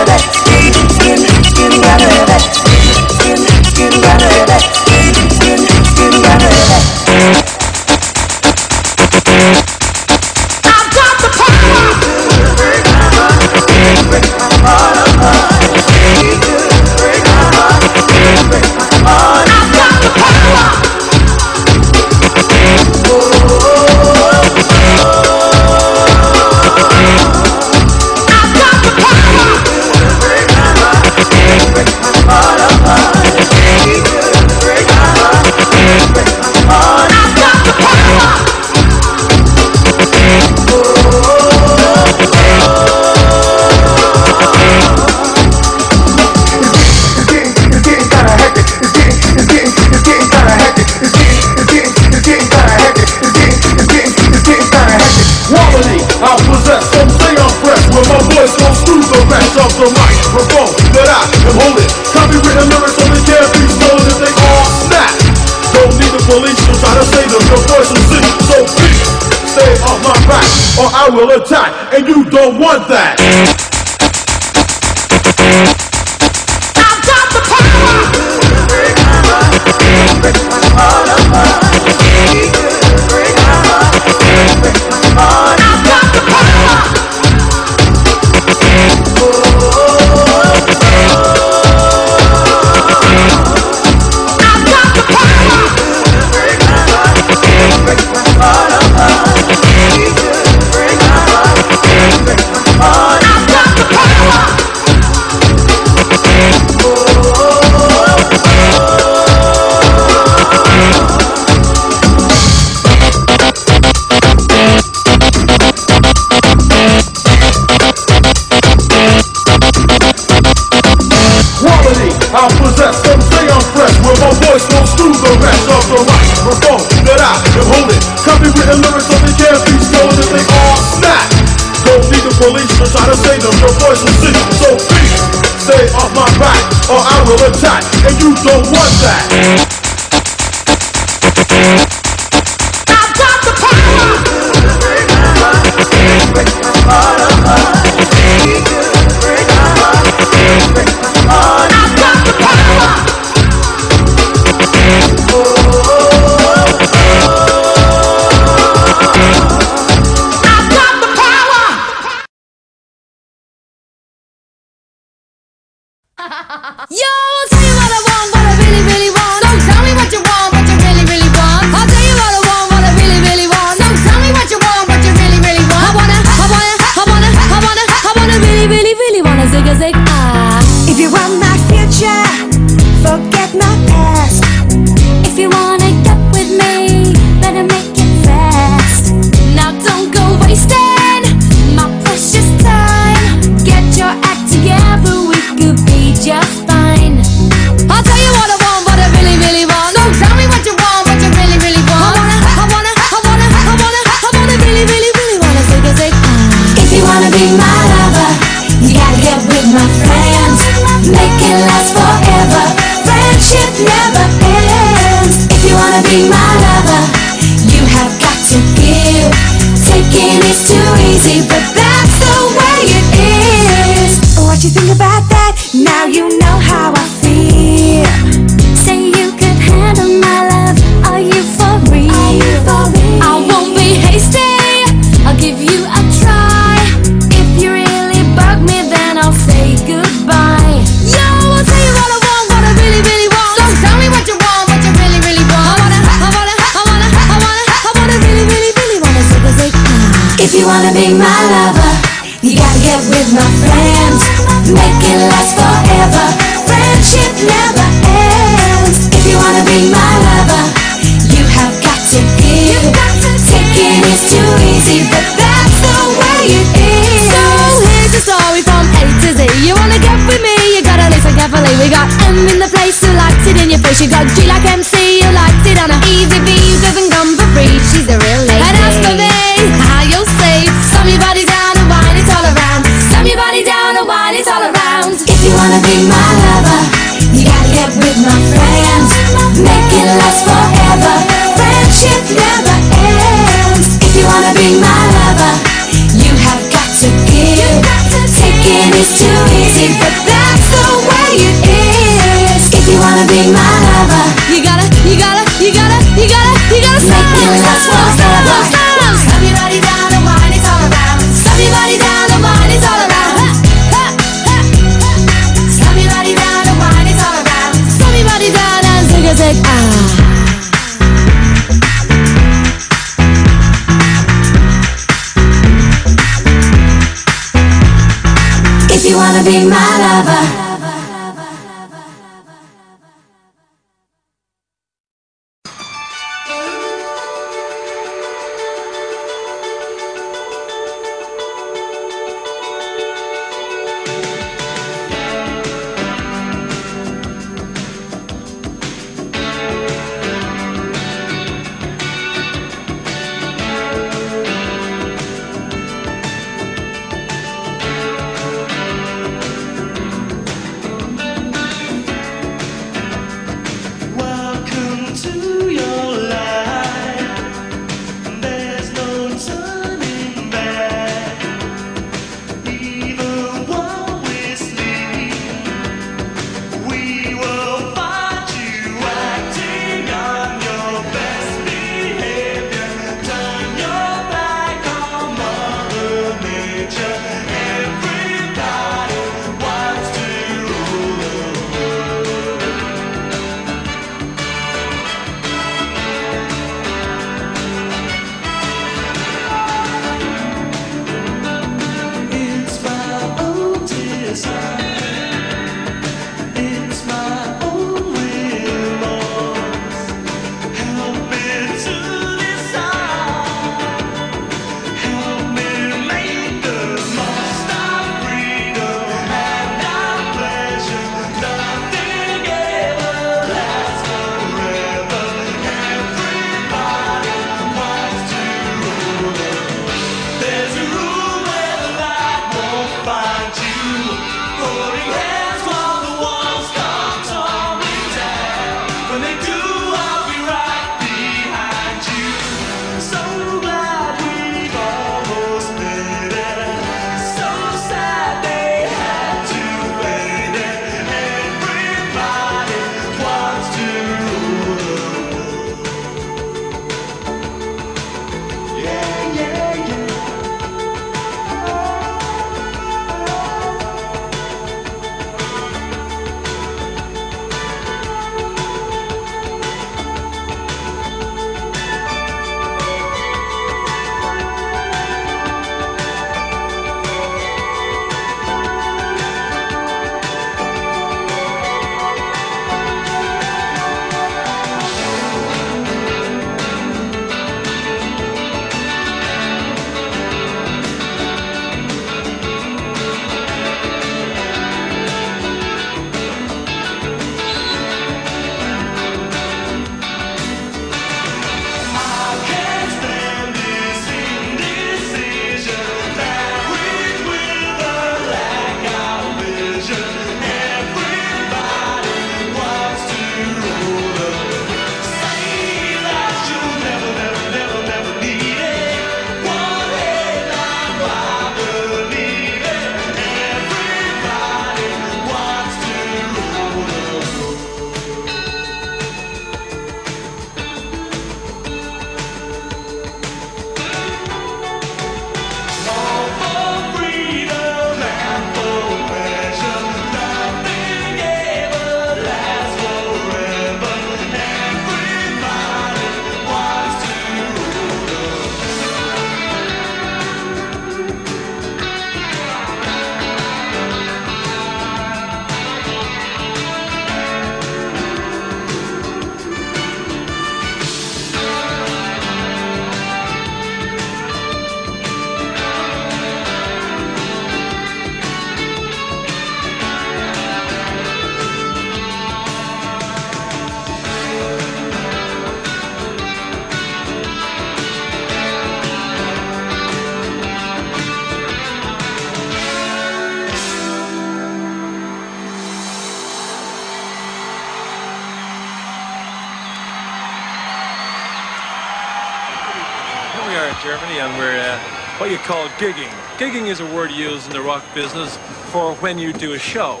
venue do a show.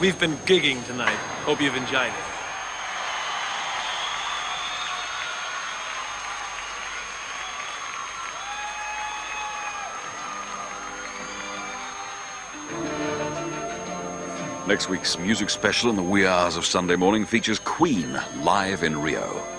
We've been gigging tonight. Hope you've enjoyed it. Next week's music special in the wee hours of Sunday morning features Queen live in Rio.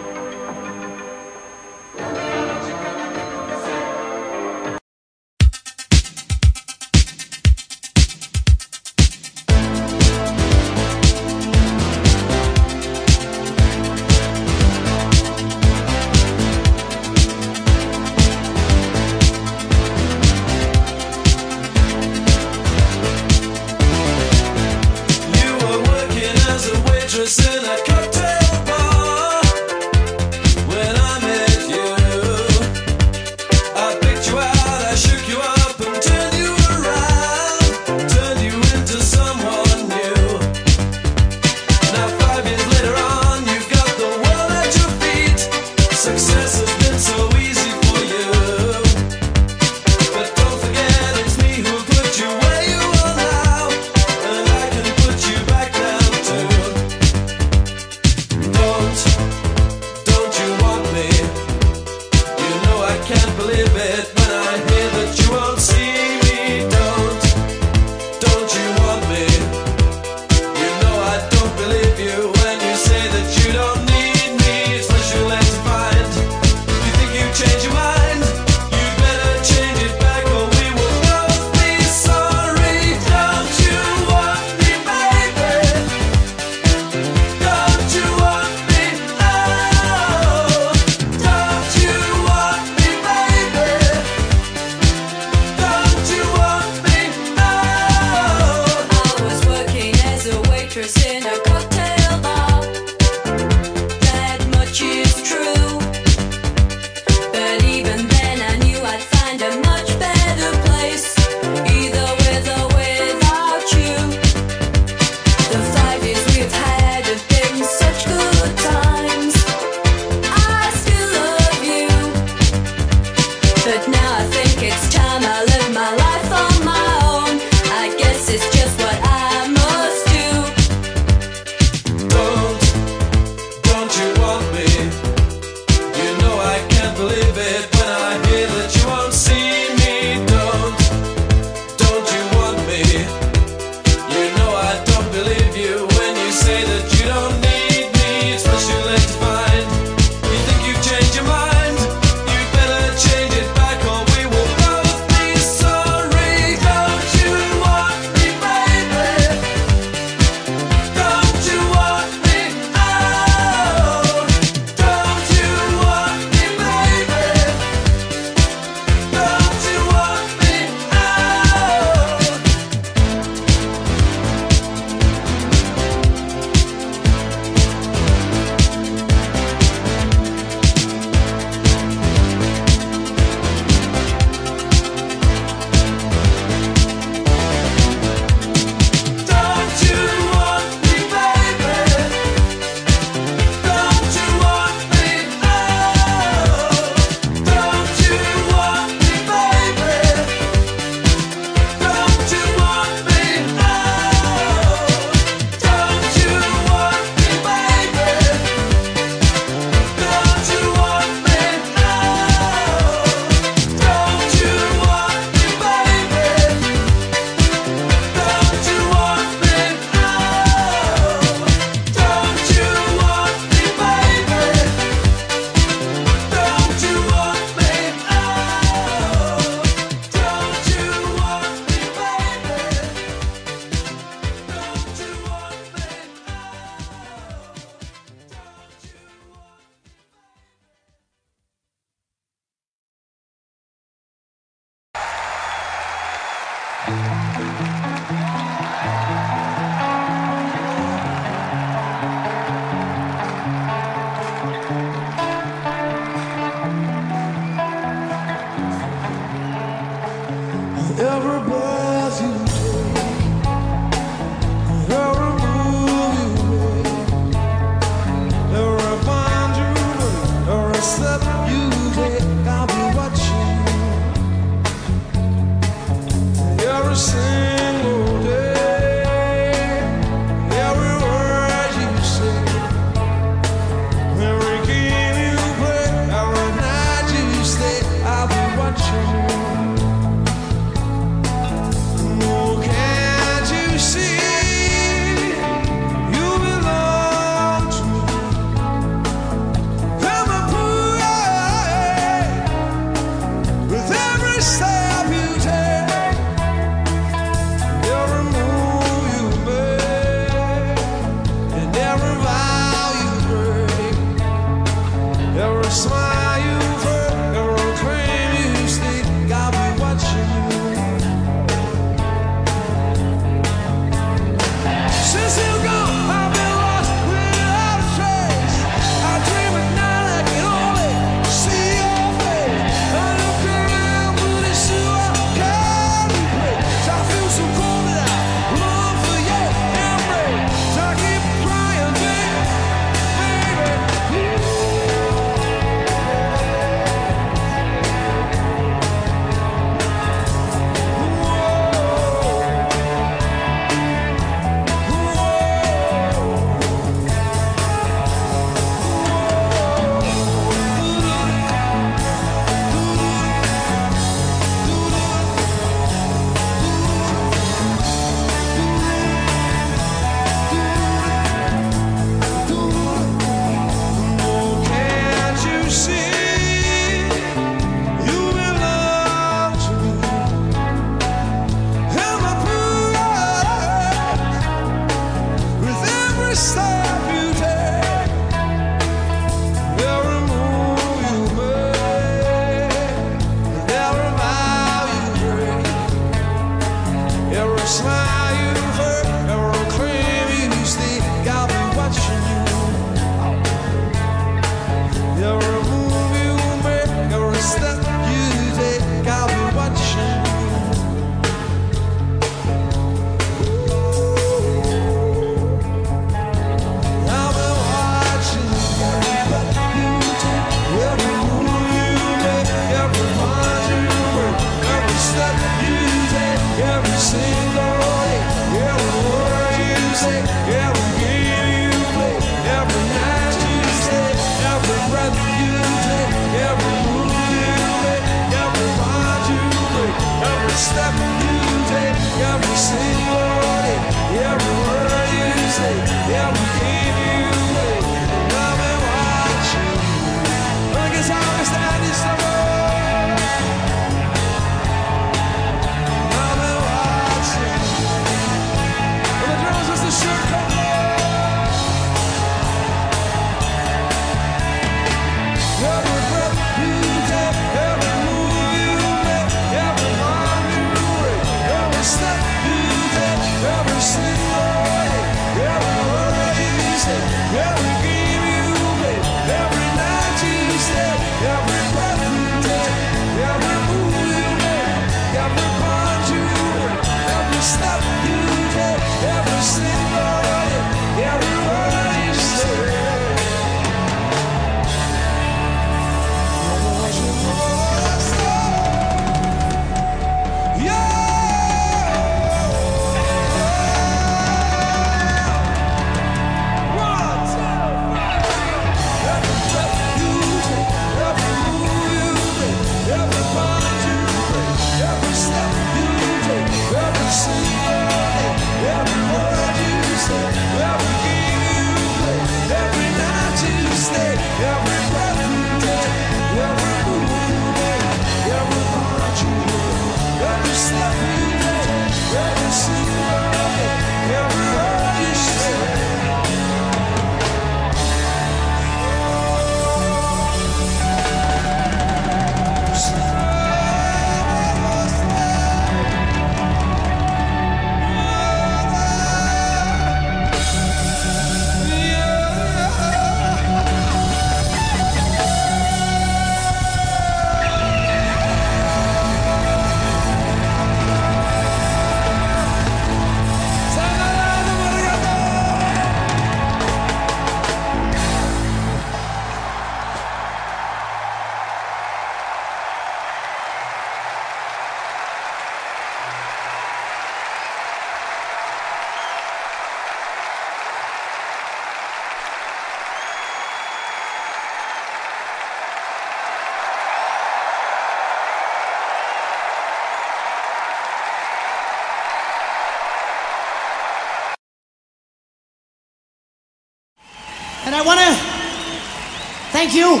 Thank you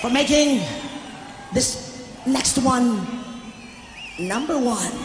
for making this next one number one.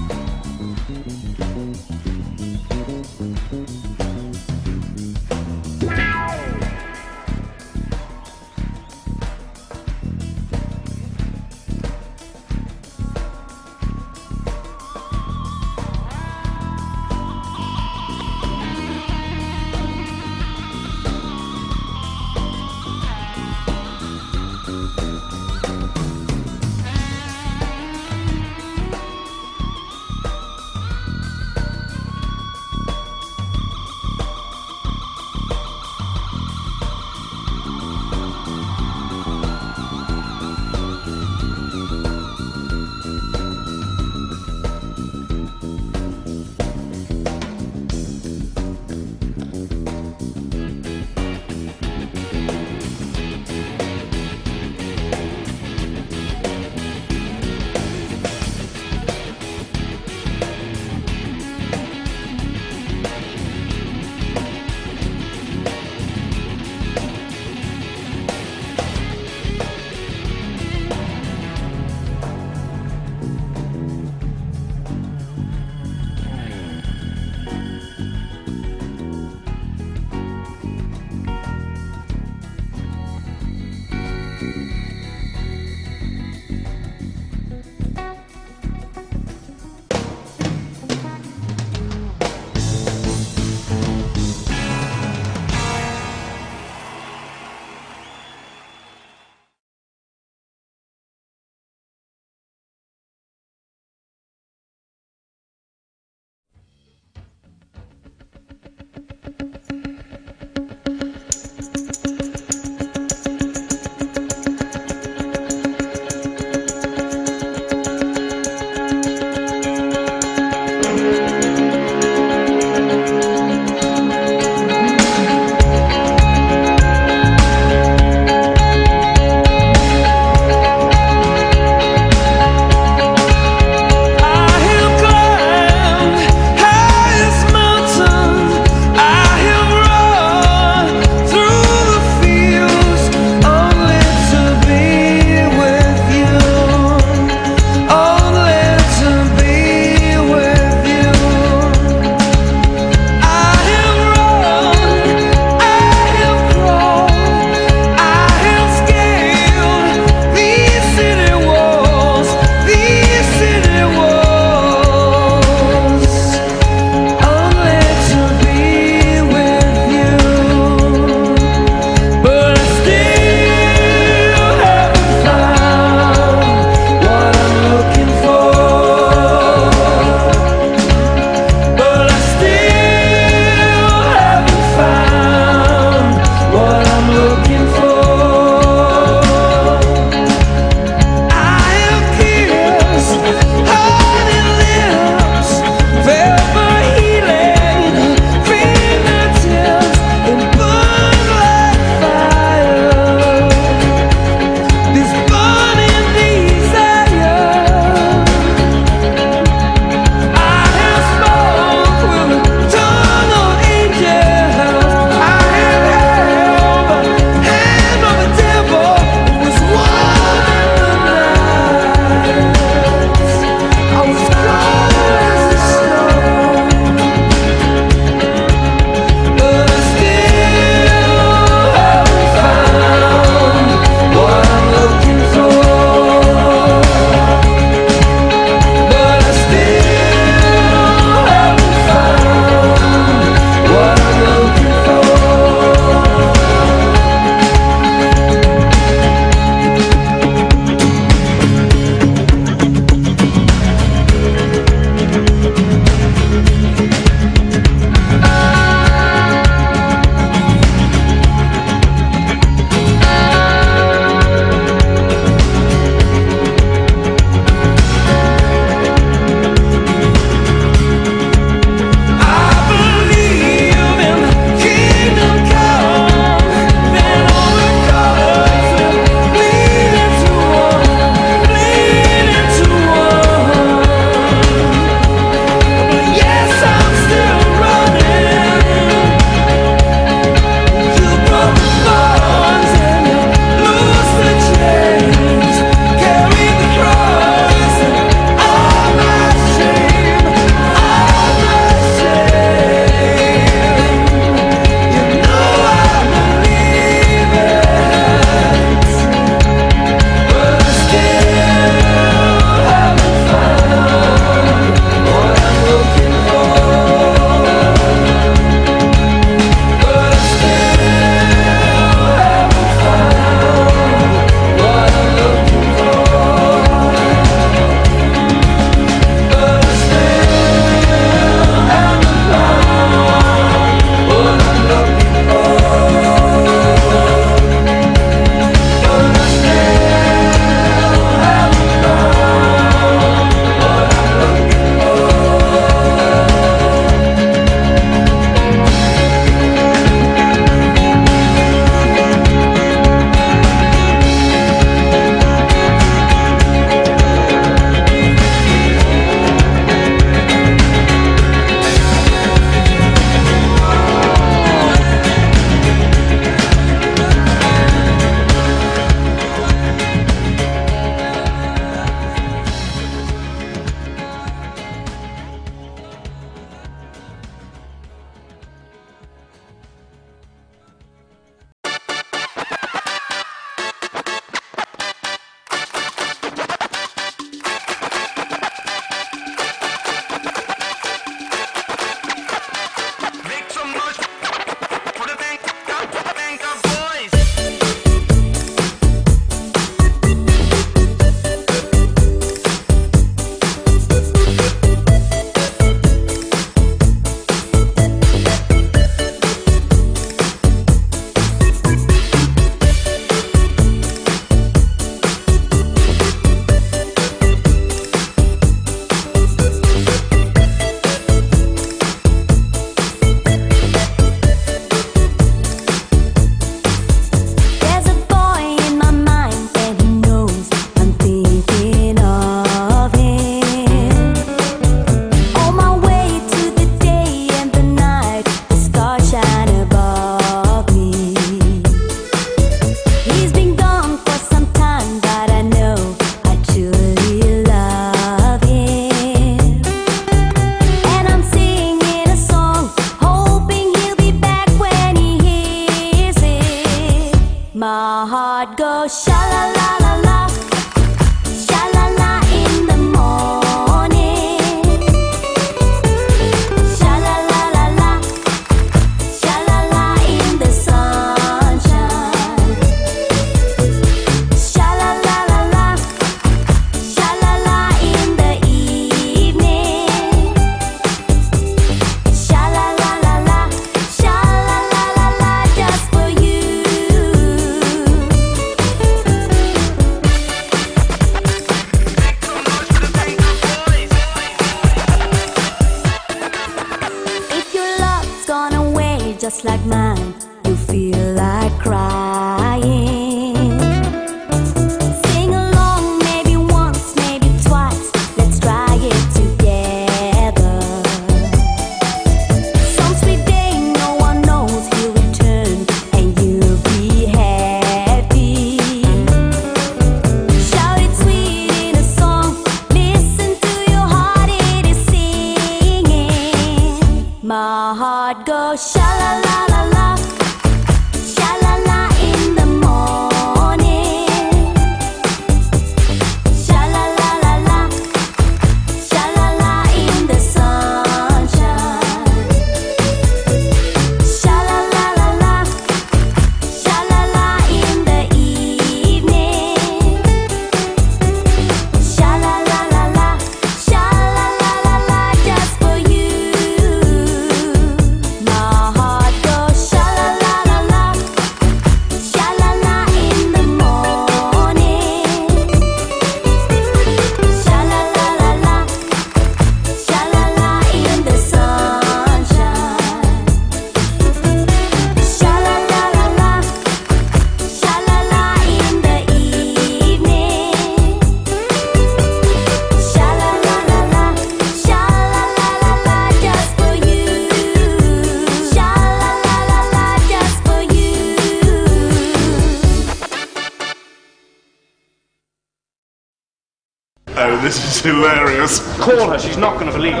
hilarious. Call her, she's not going to believe me.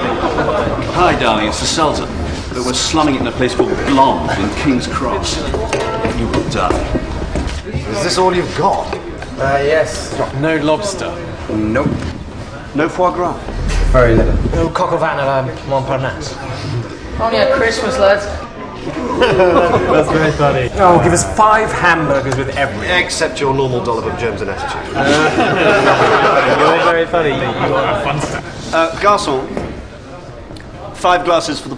Hi, darling, it's the Sultan. But we're slumming it in a place called Blonde in King's Cross. You will die. Is this all you've got? Uh, yes. No lobster. Nope. No foie gras. Very little. No coq au vin à la Montparnasse. Only at Christmas, lads. That's very funny. Oh, give us five hamburgers with every. Except your normal dollop of germs and attitude. Uh, you're very funny. You are a funster. Uh, garçon, five glasses for the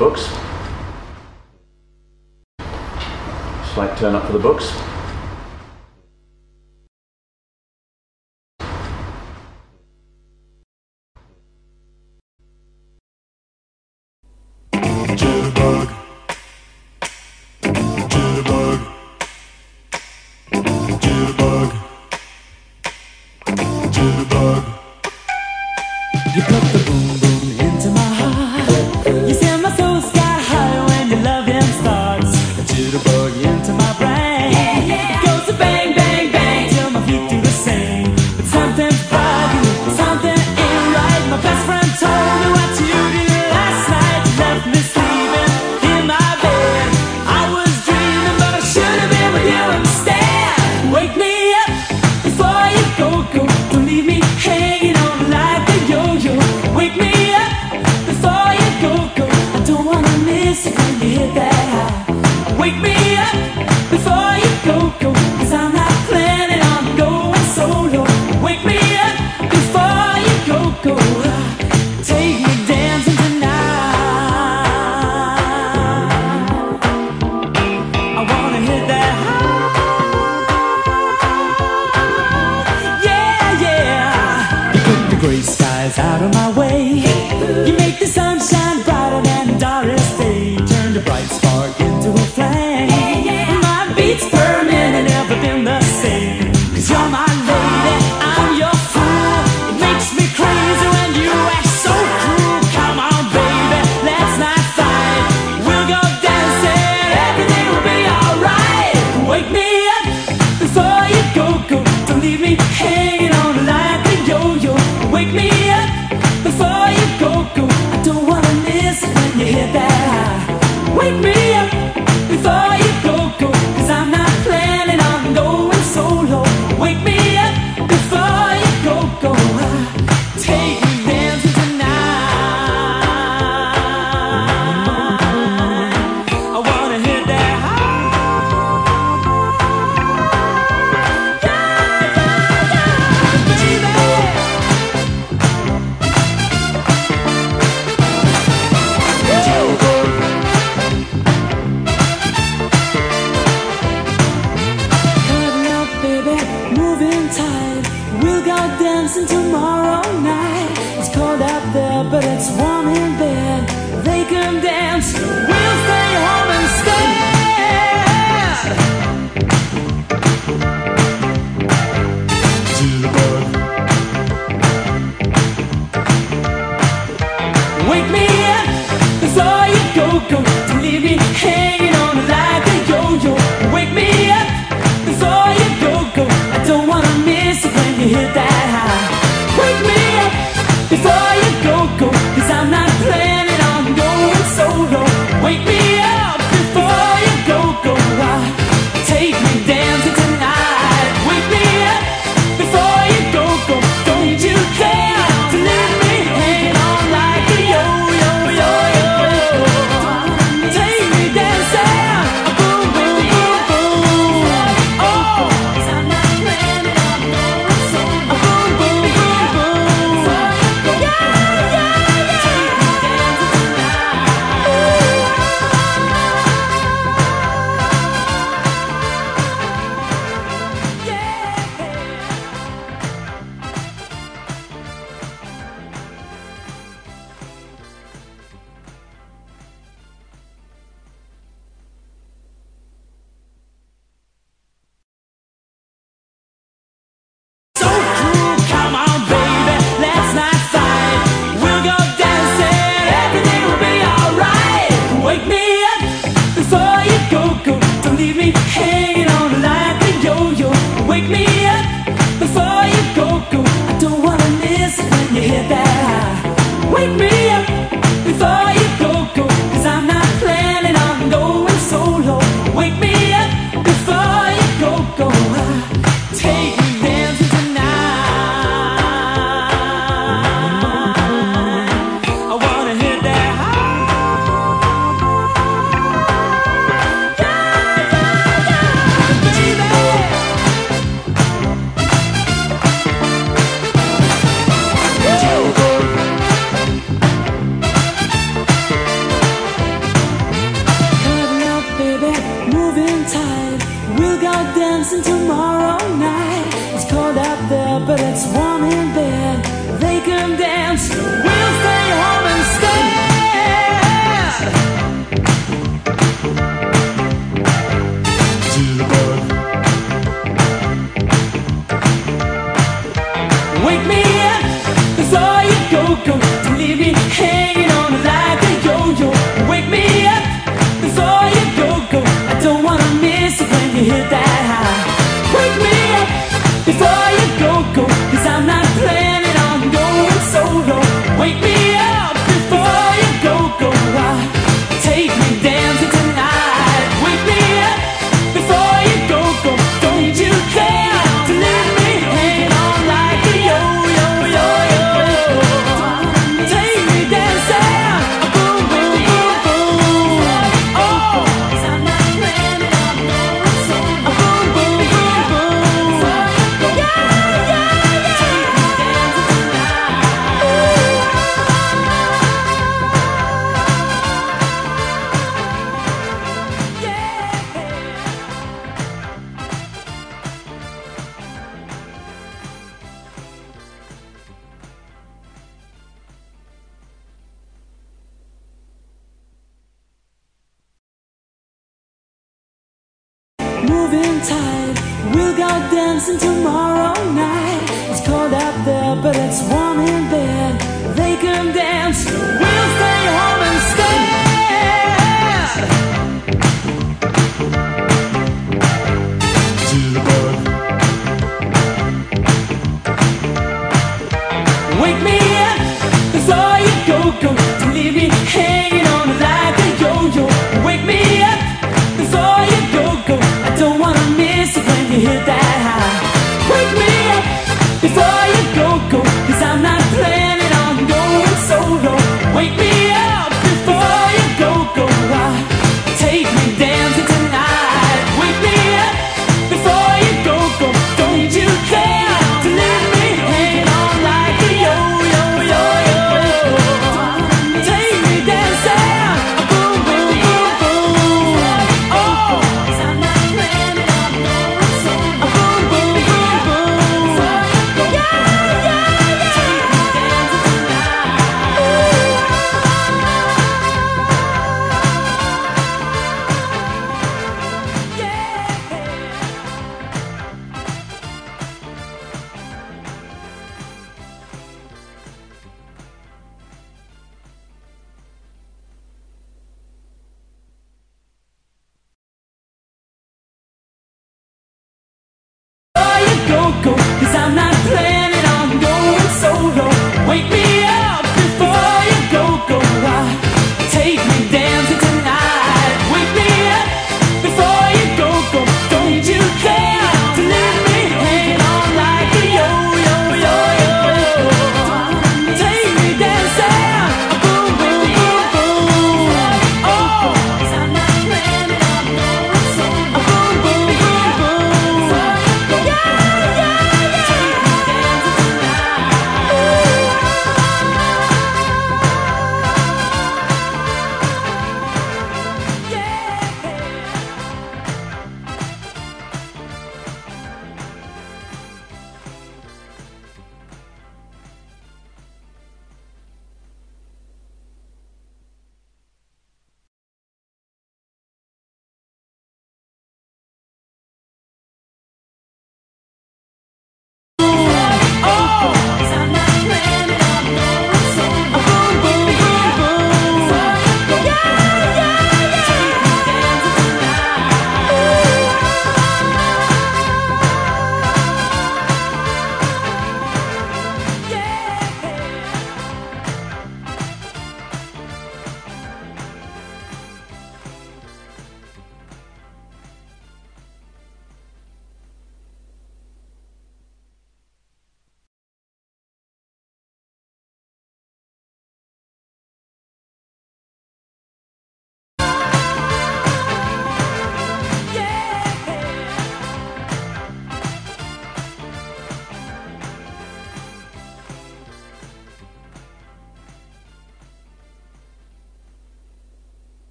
books?